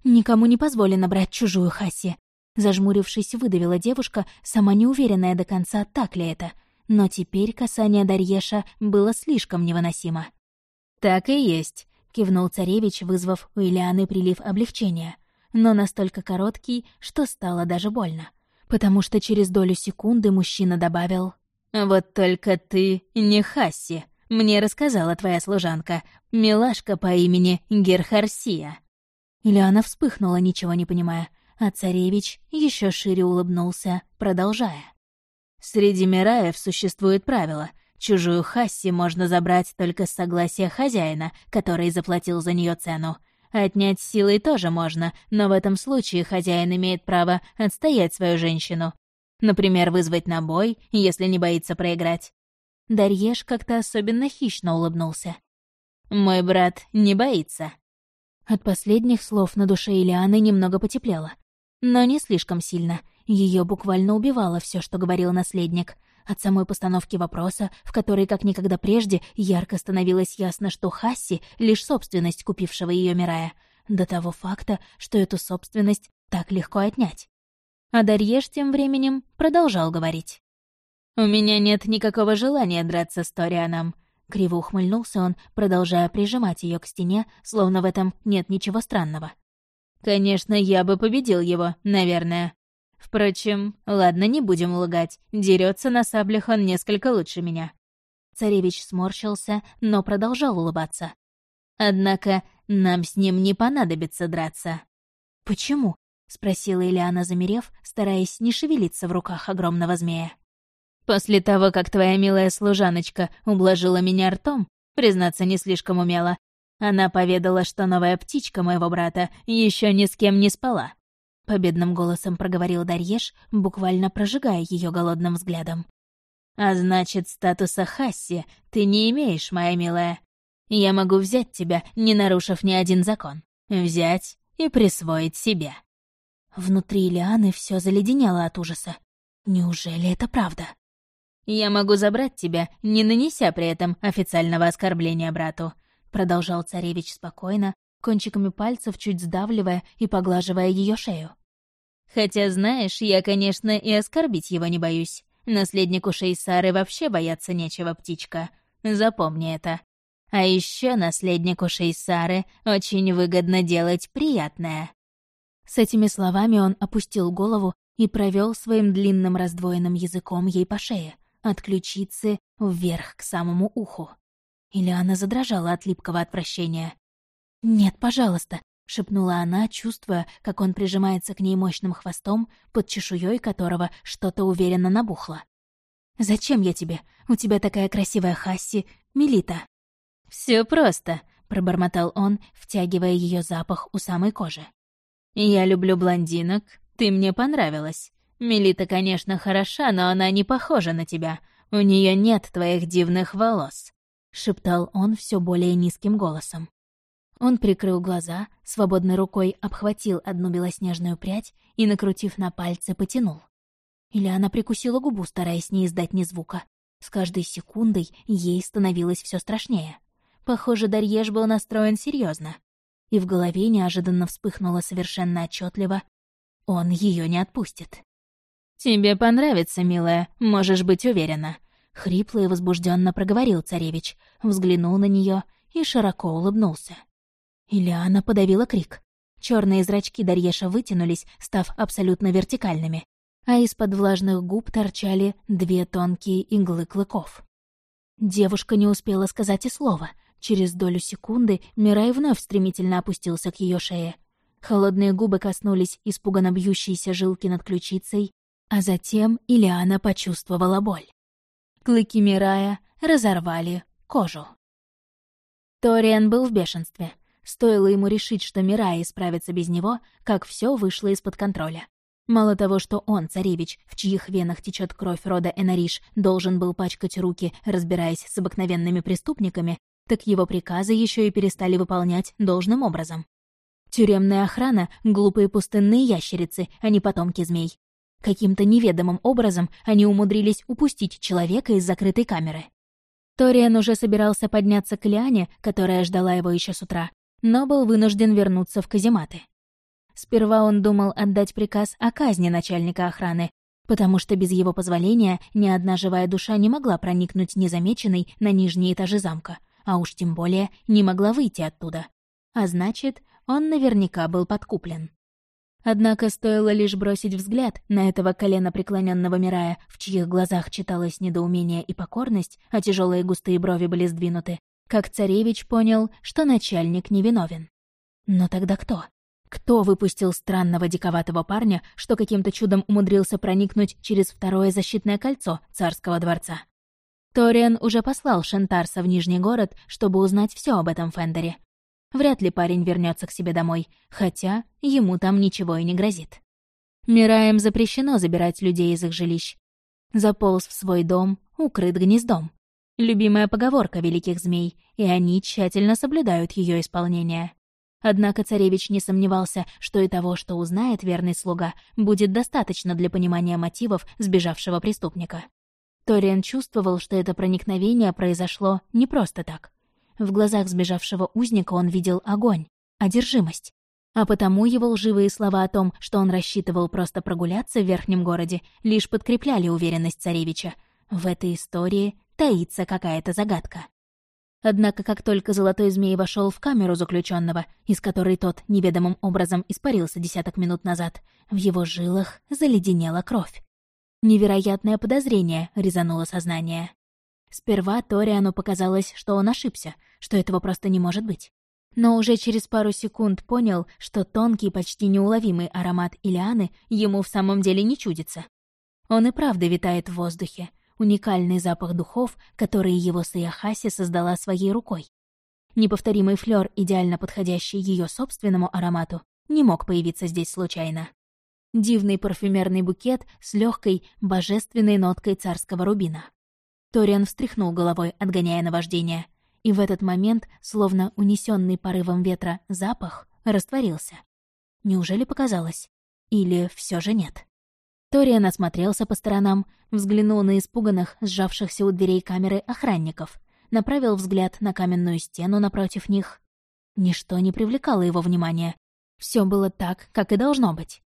Никому не позволено брать чужую Хаси. Зажмурившись, выдавила девушка, сама неуверенная до конца, так ли это. Но теперь касание Дарьеша было слишком невыносимо. «Так и есть», — кивнул царевич, вызвав у Ильяны прилив облегчения. Но настолько короткий, что стало даже больно. Потому что через долю секунды мужчина добавил «Вот только ты не Хасси». Мне рассказала твоя служанка, милашка по имени Герхарсия». Ильяна вспыхнула, ничего не понимая, а царевич еще шире улыбнулся, продолжая. «Среди Мираев существует правило. Чужую Хасси можно забрать только с согласия хозяина, который заплатил за нее цену. Отнять силой тоже можно, но в этом случае хозяин имеет право отстоять свою женщину. Например, вызвать на бой, если не боится проиграть. Дарьеш как-то особенно хищно улыбнулся. «Мой брат не боится». От последних слов на душе Ильяны немного потеплело. Но не слишком сильно. Ее буквально убивало все, что говорил наследник. От самой постановки вопроса, в которой, как никогда прежде, ярко становилось ясно, что Хасси — лишь собственность купившего ее Мирая, до того факта, что эту собственность так легко отнять. А Дарьеш тем временем продолжал говорить. «У меня нет никакого желания драться с Торианом», — криво ухмыльнулся он, продолжая прижимать ее к стене, словно в этом нет ничего странного. «Конечно, я бы победил его, наверное. Впрочем, ладно, не будем лгать, дерется на саблях он несколько лучше меня. Царевич сморщился, но продолжал улыбаться. «Однако нам с ним не понадобится драться». «Почему?» — спросила Ильяна, замерев, стараясь не шевелиться в руках огромного змея. «После того, как твоя милая служаночка ублажила меня ртом, признаться, не слишком умела, она поведала, что новая птичка моего брата еще ни с кем не спала. Победным голосом проговорил Дарьеш, буквально прожигая ее голодным взглядом. «А значит, статуса Хасси ты не имеешь, моя милая. Я могу взять тебя, не нарушив ни один закон. Взять и присвоить себе». Внутри Лианы все заледенело от ужаса. Неужели это правда? «Я могу забрать тебя, не нанеся при этом официального оскорбления брату продолжал царевич спокойно, кончиками пальцев чуть сдавливая и поглаживая ее шею. «Хотя, знаешь, я, конечно, и оскорбить его не боюсь. Наследнику Шейсары вообще бояться нечего, птичка. Запомни это. А еще наследнику Шейсары очень выгодно делать приятное». С этими словами он опустил голову и провел своим длинным раздвоенным языком ей по шее, от ключицы вверх к самому уху. Или она задрожала от липкого отвращения. «Нет, пожалуйста», — шепнула она, чувствуя, как он прижимается к ней мощным хвостом, под чешуей которого что-то уверенно набухло. «Зачем я тебе? У тебя такая красивая Хасси, Мелита». Все просто», — пробормотал он, втягивая ее запах у самой кожи. «Я люблю блондинок, ты мне понравилась. Мелита, конечно, хороша, но она не похожа на тебя. У нее нет твоих дивных волос. — шептал он все более низким голосом. Он прикрыл глаза, свободной рукой обхватил одну белоснежную прядь и, накрутив на пальцы, потянул. Или она прикусила губу, стараясь не издать ни звука. С каждой секундой ей становилось все страшнее. Похоже, Дарьеж был настроен серьезно. И в голове неожиданно вспыхнуло совершенно отчетливо: Он ее не отпустит. «Тебе понравится, милая, можешь быть уверена», — хрипло и возбужденно проговорил царевич, взглянул на нее и широко улыбнулся. Ильяна подавила крик. Черные зрачки Дарьеша вытянулись, став абсолютно вертикальными, а из-под влажных губ торчали две тонкие иглы клыков. Девушка не успела сказать и слова. Через долю секунды Мирай вновь стремительно опустился к ее шее. Холодные губы коснулись испуганно бьющейся жилки над ключицей, а затем Ильяна почувствовала боль. Клыки Мирая разорвали кожу. Ториан был в бешенстве. Стоило ему решить, что Мирай справится без него, как все вышло из-под контроля. Мало того, что он, царевич, в чьих венах течет кровь рода Энариш, должен был пачкать руки, разбираясь с обыкновенными преступниками, так его приказы еще и перестали выполнять должным образом. Тюремная охрана — глупые пустынные ящерицы, а не потомки змей. Каким-то неведомым образом они умудрились упустить человека из закрытой камеры. Ториан уже собирался подняться к Лиане, которая ждала его еще с утра, но был вынужден вернуться в казематы. Сперва он думал отдать приказ о казни начальника охраны, потому что без его позволения ни одна живая душа не могла проникнуть незамеченной на нижние этажи замка, а уж тем более не могла выйти оттуда. А значит, он наверняка был подкуплен. Однако стоило лишь бросить взгляд на этого колено преклоненного Мирая, в чьих глазах читалось недоумение и покорность, а тяжелые густые брови были сдвинуты, как царевич понял, что начальник невиновен. Но тогда кто? Кто выпустил странного диковатого парня, что каким-то чудом умудрился проникнуть через второе защитное кольцо царского дворца? Ториан уже послал Шентарса в Нижний город, чтобы узнать все об этом Фендере. Вряд ли парень вернется к себе домой, хотя ему там ничего и не грозит. Мираем запрещено забирать людей из их жилищ. Заполз в свой дом, укрыт гнездом. Любимая поговорка великих змей, и они тщательно соблюдают ее исполнение. Однако царевич не сомневался, что и того, что узнает верный слуга, будет достаточно для понимания мотивов сбежавшего преступника. Ториан чувствовал, что это проникновение произошло не просто так. В глазах сбежавшего узника он видел огонь, одержимость. А потому его лживые слова о том, что он рассчитывал просто прогуляться в верхнем городе, лишь подкрепляли уверенность царевича. В этой истории таится какая-то загадка. Однако, как только Золотой Змей вошел в камеру заключенного, из которой тот неведомым образом испарился десяток минут назад, в его жилах заледенела кровь. Невероятное подозрение резануло сознание. Сперва Ториану показалось, что он ошибся, что этого просто не может быть. Но уже через пару секунд понял, что тонкий, почти неуловимый аромат Илианы ему в самом деле не чудится. Он и правда витает в воздухе, уникальный запах духов, который его Саяхаси создала своей рукой. Неповторимый флёр, идеально подходящий ее собственному аромату, не мог появиться здесь случайно. Дивный парфюмерный букет с легкой, божественной ноткой царского рубина. Ториан встряхнул головой, отгоняя наваждение, и в этот момент, словно унесенный порывом ветра, запах растворился. Неужели показалось? Или все же нет? Ториан осмотрелся по сторонам, взглянул на испуганных, сжавшихся у дверей камеры охранников, направил взгляд на каменную стену напротив них. Ничто не привлекало его внимания. Все было так, как и должно быть.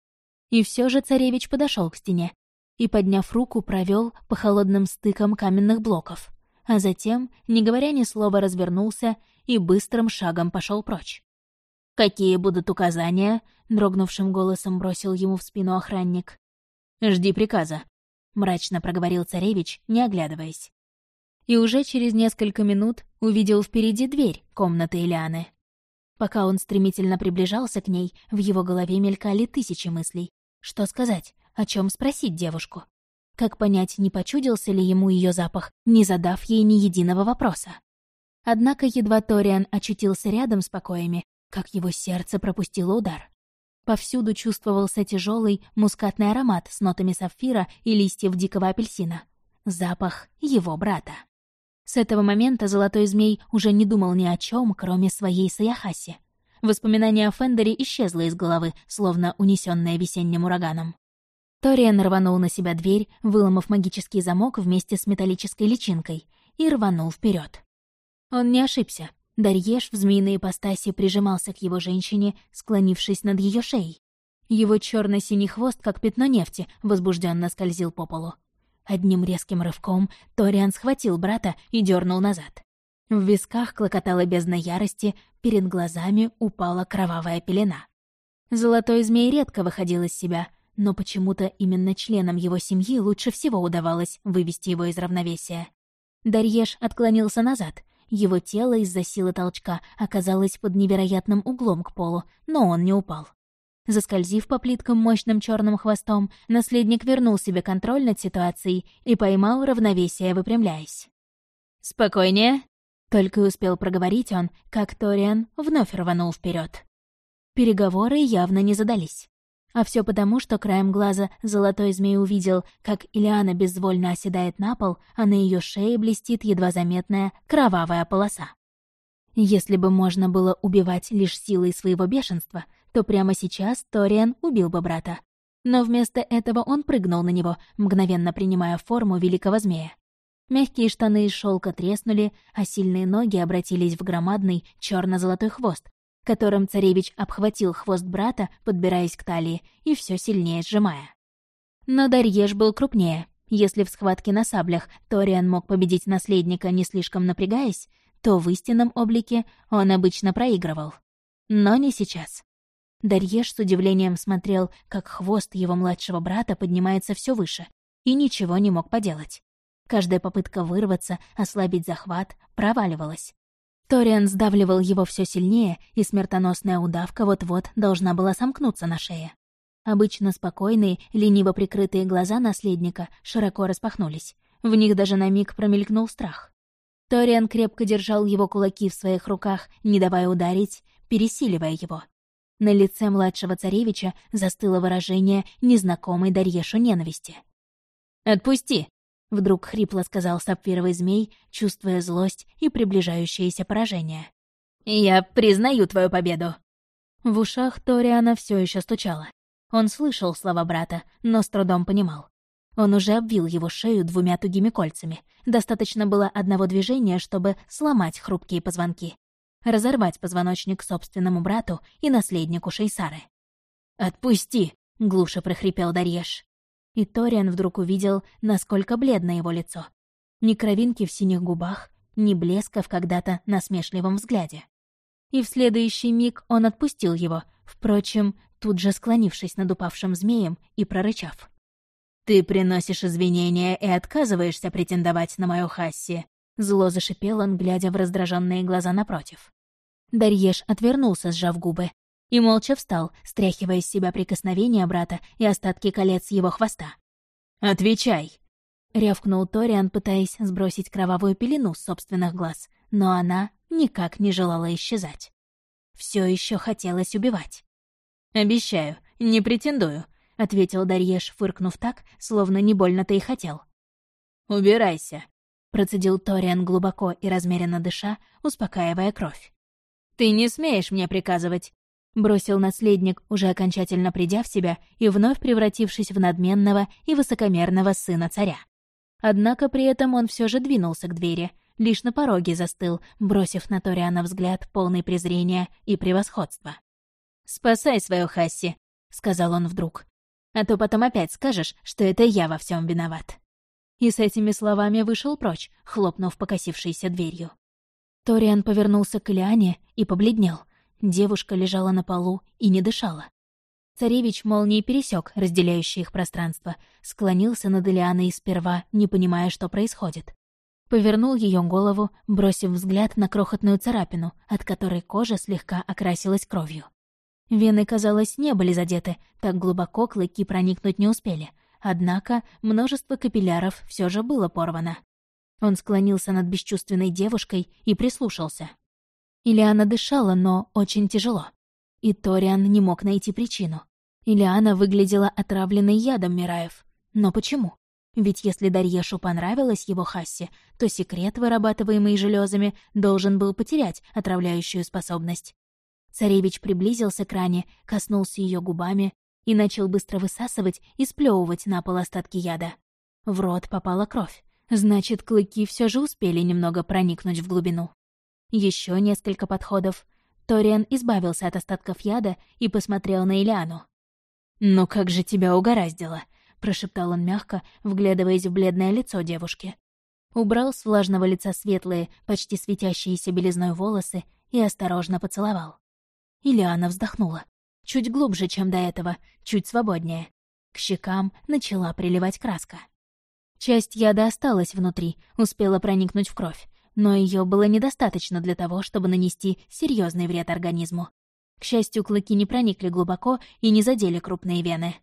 И все же царевич подошел к стене и, подняв руку, провел по холодным стыкам каменных блоков, а затем, не говоря ни слова, развернулся и быстрым шагом пошел прочь. «Какие будут указания?» — дрогнувшим голосом бросил ему в спину охранник. «Жди приказа», — мрачно проговорил царевич, не оглядываясь и уже через несколько минут увидел впереди дверь комнаты Элианы. Пока он стремительно приближался к ней, в его голове мелькали тысячи мыслей. Что сказать? О чем спросить девушку? Как понять, не почудился ли ему ее запах, не задав ей ни единого вопроса? Однако едва Ториан очутился рядом с покоями, как его сердце пропустило удар. Повсюду чувствовался тяжелый мускатный аромат с нотами сапфира и листьев дикого апельсина. Запах его брата. С этого момента Золотой Змей уже не думал ни о чем, кроме своей Саяхаси. Воспоминание о Фендере исчезло из головы, словно унесенное весенним ураганом. Ториан рванул на себя дверь, выломав магический замок вместе с металлической личинкой, и рванул вперед. Он не ошибся. Дарьеш в змеиной ипостаси прижимался к его женщине, склонившись над ее шеей. Его черно синий хвост, как пятно нефти, возбужденно скользил по полу. Одним резким рывком Ториан схватил брата и дернул назад. В висках клокотала бездна ярости, перед глазами упала кровавая пелена. Золотой змей редко выходил из себя, но почему-то именно членам его семьи лучше всего удавалось вывести его из равновесия. Дарьеш отклонился назад. Его тело из-за силы толчка оказалось под невероятным углом к полу, но он не упал. Заскользив по плиткам мощным черным хвостом, наследник вернул себе контроль над ситуацией и поймал равновесие, выпрямляясь. «Спокойнее», — только успел проговорить он, как Ториан вновь рванул вперед. Переговоры явно не задались. А все потому, что краем глаза золотой змей увидел, как Илиана безвольно оседает на пол, а на ее шее блестит едва заметная кровавая полоса. Если бы можно было убивать лишь силой своего бешенства, то прямо сейчас Ториан убил бы брата. Но вместо этого он прыгнул на него, мгновенно принимая форму великого змея. Мягкие штаны из шелка треснули, а сильные ноги обратились в громадный черно золотой хвост, которым царевич обхватил хвост брата, подбираясь к талии, и все сильнее сжимая. Но Дарьеш был крупнее. Если в схватке на саблях Ториан мог победить наследника, не слишком напрягаясь, то в истинном облике он обычно проигрывал. Но не сейчас. Дарьеш с удивлением смотрел, как хвост его младшего брата поднимается все выше, и ничего не мог поделать. Каждая попытка вырваться, ослабить захват, проваливалась. Ториан сдавливал его все сильнее, и смертоносная удавка вот-вот должна была сомкнуться на шее. Обычно спокойные, лениво прикрытые глаза наследника широко распахнулись. В них даже на миг промелькнул страх. Ториан крепко держал его кулаки в своих руках, не давая ударить, пересиливая его. На лице младшего царевича застыло выражение незнакомой Дарьешу ненависти. «Отпусти!» — вдруг хрипло сказал сапфировый змей, чувствуя злость и приближающееся поражение. «Я признаю твою победу!» В ушах Ториана все еще стучало. Он слышал слова брата, но с трудом понимал. Он уже обвил его шею двумя тугими кольцами. Достаточно было одного движения, чтобы сломать хрупкие позвонки разорвать позвоночник собственному брату и наследнику Шейсары. «Отпусти!» — глуше прохрипел Дарьеш. И Ториан вдруг увидел, насколько бледно его лицо. Ни кровинки в синих губах, ни блеска в когда-то насмешливом взгляде. И в следующий миг он отпустил его, впрочем, тут же склонившись над упавшим змеем и прорычав. «Ты приносишь извинения и отказываешься претендовать на мою Хасси. Зло зашипел он, глядя в раздраженные глаза напротив. Дарьеш отвернулся, сжав губы, и молча встал, стряхивая с себя прикосновения брата и остатки колец его хвоста. «Отвечай!» — рявкнул Ториан, пытаясь сбросить кровавую пелену с собственных глаз, но она никак не желала исчезать. Все еще хотелось убивать. «Обещаю, не претендую», — ответил Дарьеш, фыркнув так, словно не больно-то и хотел. «Убирайся», — процедил Ториан глубоко и размеренно дыша, успокаивая кровь. «Ты не смеешь мне приказывать», — бросил наследник, уже окончательно придя в себя и вновь превратившись в надменного и высокомерного сына царя. Однако при этом он все же двинулся к двери, лишь на пороге застыл, бросив на Ториана взгляд полный презрения и превосходства. «Спасай свою Хасси», — сказал он вдруг. «А то потом опять скажешь, что это я во всем виноват». И с этими словами вышел прочь, хлопнув покосившейся дверью. Ториан повернулся к Лиане и побледнел. Девушка лежала на полу и не дышала. Царевич молнией пересек разделяющее их пространство, склонился над Элианой сперва, не понимая, что происходит. Повернул ее голову, бросив взгляд на крохотную царапину, от которой кожа слегка окрасилась кровью. Вены, казалось, не были задеты, так глубоко клыки проникнуть не успели. Однако множество капилляров все же было порвано. Он склонился над бесчувственной девушкой и прислушался. Ильяна дышала, но очень тяжело. И Ториан не мог найти причину. Ильяна выглядела отравленной ядом Мираев. Но почему? Ведь если Дарьешу понравилась его Хасси, то секрет, вырабатываемый железами, должен был потерять отравляющую способность. Царевич приблизился к ране, коснулся ее губами и начал быстро высасывать и сплевывать на пол остатки яда. В рот попала кровь. Значит, клыки все же успели немного проникнуть в глубину. Еще несколько подходов. Ториан избавился от остатков яда и посмотрел на Ильяну. «Ну как же тебя угораздило!» — прошептал он мягко, вглядываясь в бледное лицо девушки. Убрал с влажного лица светлые, почти светящиеся белизной волосы и осторожно поцеловал. Ильяна вздохнула. Чуть глубже, чем до этого, чуть свободнее. К щекам начала приливать краска. Часть яда осталась внутри, успела проникнуть в кровь, но ее было недостаточно для того, чтобы нанести серьезный вред организму. К счастью, клыки не проникли глубоко и не задели крупные вены.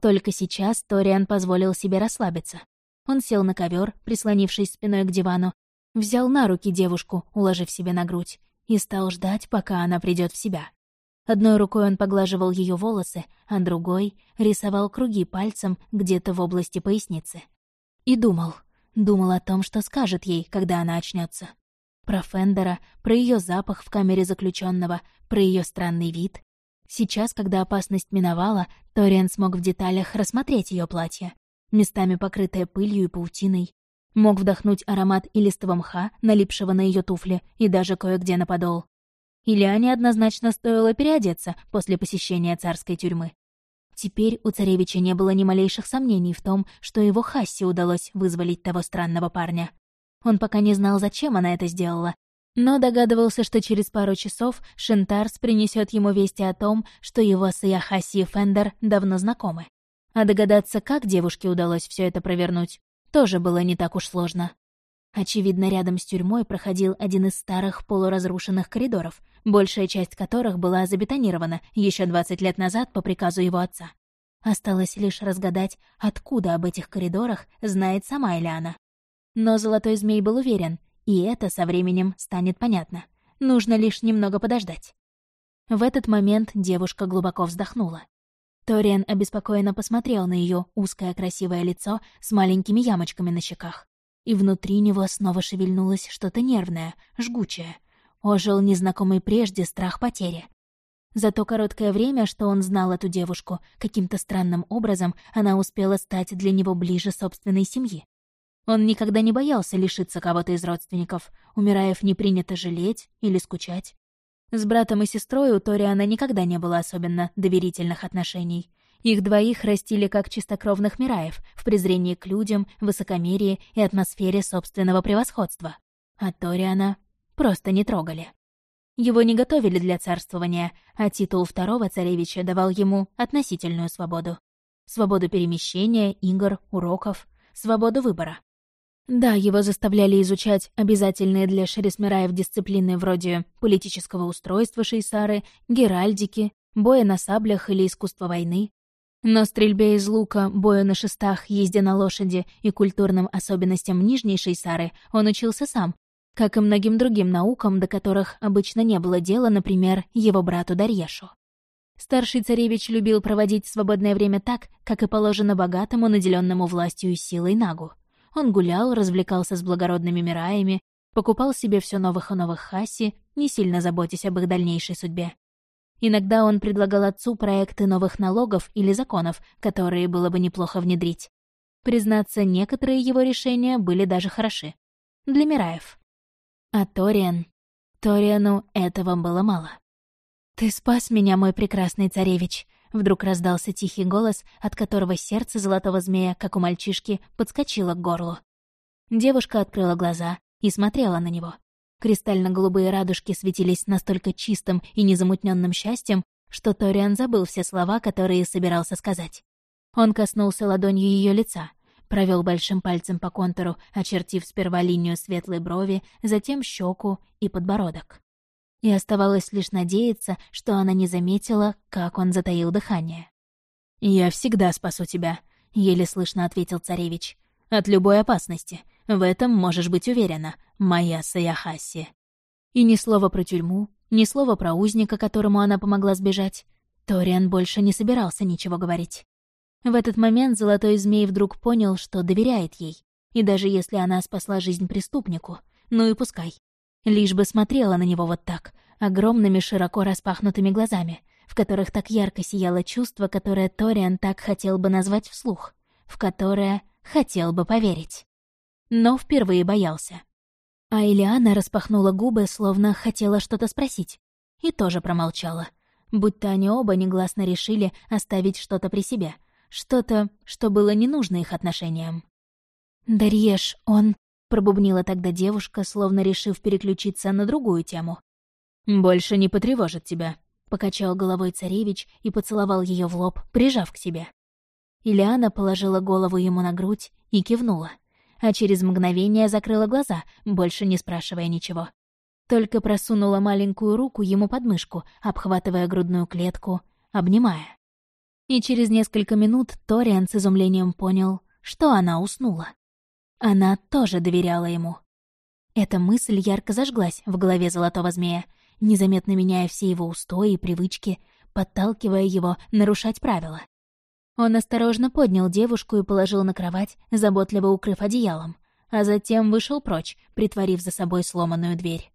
Только сейчас Ториан позволил себе расслабиться. Он сел на ковер, прислонившись спиной к дивану, взял на руки девушку, уложив себе на грудь, и стал ждать, пока она придет в себя. Одной рукой он поглаживал ее волосы, а другой рисовал круги пальцем где-то в области поясницы. И думал, думал о том, что скажет ей, когда она очнется. Про Фендера, про ее запах в камере заключенного, про ее странный вид. Сейчас, когда опасность миновала, Ториан смог в деталях рассмотреть ее платье, местами покрытое пылью и паутиной. Мог вдохнуть аромат илистого мха, налипшего на ее туфли, и даже кое-где на подол. Ильяне однозначно стоило переодеться после посещения царской тюрьмы. Теперь у царевича не было ни малейших сомнений в том, что его Хасси удалось вызволить того странного парня. Он пока не знал, зачем она это сделала, но догадывался, что через пару часов Шентарс принесет ему вести о том, что его с Яхаси и Фендер давно знакомы. А догадаться, как девушке удалось все это провернуть, тоже было не так уж сложно. Очевидно, рядом с тюрьмой проходил один из старых полуразрушенных коридоров, большая часть которых была забетонирована еще 20 лет назад по приказу его отца. Осталось лишь разгадать, откуда об этих коридорах знает сама Элиана. Но Золотой Змей был уверен, и это со временем станет понятно. Нужно лишь немного подождать. В этот момент девушка глубоко вздохнула. Ториан обеспокоенно посмотрел на ее узкое красивое лицо с маленькими ямочками на щеках и внутри него снова шевельнулось что-то нервное, жгучее. Ожил незнакомый прежде страх потери. За то короткое время, что он знал эту девушку, каким-то странным образом она успела стать для него ближе собственной семьи. Он никогда не боялся лишиться кого-то из родственников, умираев не принято жалеть или скучать. С братом и сестрой у Ториана никогда не было особенно доверительных отношений — их двоих растили как чистокровных Мираев, в презрении к людям, высокомерии и атмосфере собственного превосходства. А Ториана просто не трогали. Его не готовили для царствования, а титул второго царевича давал ему относительную свободу. Свободу перемещения, игр, уроков, свободу выбора. Да, его заставляли изучать обязательные для Шересмираев дисциплины вроде политического устройства Шейсары, геральдики, боя на саблях или искусства войны. Но стрельбе из лука, бою на шестах, езде на лошади и культурным особенностям Нижней Шейсары он учился сам, как и многим другим наукам, до которых обычно не было дела, например, его брату Дарьешу. Старший царевич любил проводить свободное время так, как и положено богатому, наделенному властью и силой Нагу. Он гулял, развлекался с благородными мираями, покупал себе все новых и новых хаси, не сильно заботясь об их дальнейшей судьбе. Иногда он предлагал отцу проекты новых налогов или законов, которые было бы неплохо внедрить. Признаться, некоторые его решения были даже хороши. Для Мираев. А Ториан... Ториану этого было мало. «Ты спас меня, мой прекрасный царевич», Вдруг раздался тихий голос, от которого сердце золотого змея, как у мальчишки, подскочило к горлу. Девушка открыла глаза и смотрела на него. Кристально-голубые радужки светились настолько чистым и незамутненным счастьем, что Ториан забыл все слова, которые собирался сказать. Он коснулся ладонью ее лица, провел большим пальцем по контуру, очертив сперва линию светлой брови, затем щеку и подбородок и оставалось лишь надеяться, что она не заметила, как он затаил дыхание. «Я всегда спасу тебя», — еле слышно ответил царевич. «От любой опасности. В этом можешь быть уверена, моя Саяхаси». И ни слова про тюрьму, ни слова про узника, которому она помогла сбежать. Ториан больше не собирался ничего говорить. В этот момент Золотой Змей вдруг понял, что доверяет ей. И даже если она спасла жизнь преступнику, ну и пускай. Лишь бы смотрела на него вот так, огромными широко распахнутыми глазами, в которых так ярко сияло чувство, которое Ториан так хотел бы назвать вслух, в которое хотел бы поверить. Но впервые боялся. А Элиана распахнула губы, словно хотела что-то спросить, и тоже промолчала, будто они оба негласно решили оставить что-то при себе, что-то, что было не нужно их отношениям. «Дарьеш, он...» пробубнила тогда девушка, словно решив переключиться на другую тему. «Больше не потревожит тебя», — покачал головой царевич и поцеловал ее в лоб, прижав к себе. Ильяна положила голову ему на грудь и кивнула, а через мгновение закрыла глаза, больше не спрашивая ничего. Только просунула маленькую руку ему под мышку, обхватывая грудную клетку, обнимая. И через несколько минут Ториан с изумлением понял, что она уснула. Она тоже доверяла ему. Эта мысль ярко зажглась в голове золотого змея, незаметно меняя все его устои и привычки, подталкивая его нарушать правила. Он осторожно поднял девушку и положил на кровать, заботливо укрыв одеялом, а затем вышел прочь, притворив за собой сломанную дверь.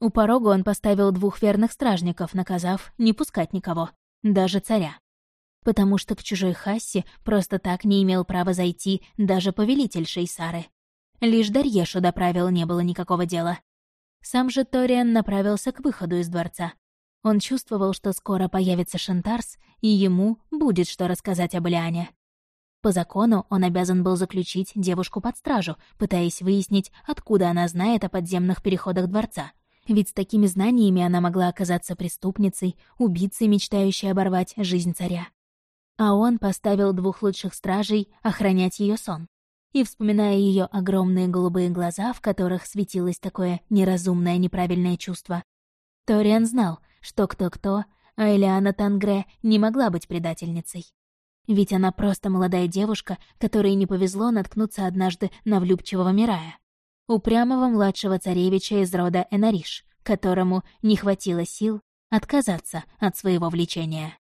У порога он поставил двух верных стражников, наказав не пускать никого, даже царя потому что к чужой Хассе просто так не имел права зайти даже повелитель Шейсары. Лишь Дарьешу до правил не было никакого дела. Сам же Ториан направился к выходу из дворца. Он чувствовал, что скоро появится Шантарс, и ему будет что рассказать об Лиане. По закону он обязан был заключить девушку под стражу, пытаясь выяснить, откуда она знает о подземных переходах дворца. Ведь с такими знаниями она могла оказаться преступницей, убийцей, мечтающей оборвать жизнь царя а он поставил двух лучших стражей охранять ее сон. И, вспоминая ее огромные голубые глаза, в которых светилось такое неразумное неправильное чувство, Ториан знал, что кто-кто, а Элиана Тангре не могла быть предательницей. Ведь она просто молодая девушка, которой не повезло наткнуться однажды на влюбчивого Мирая. Упрямого младшего царевича из рода Энариш, которому не хватило сил отказаться от своего влечения.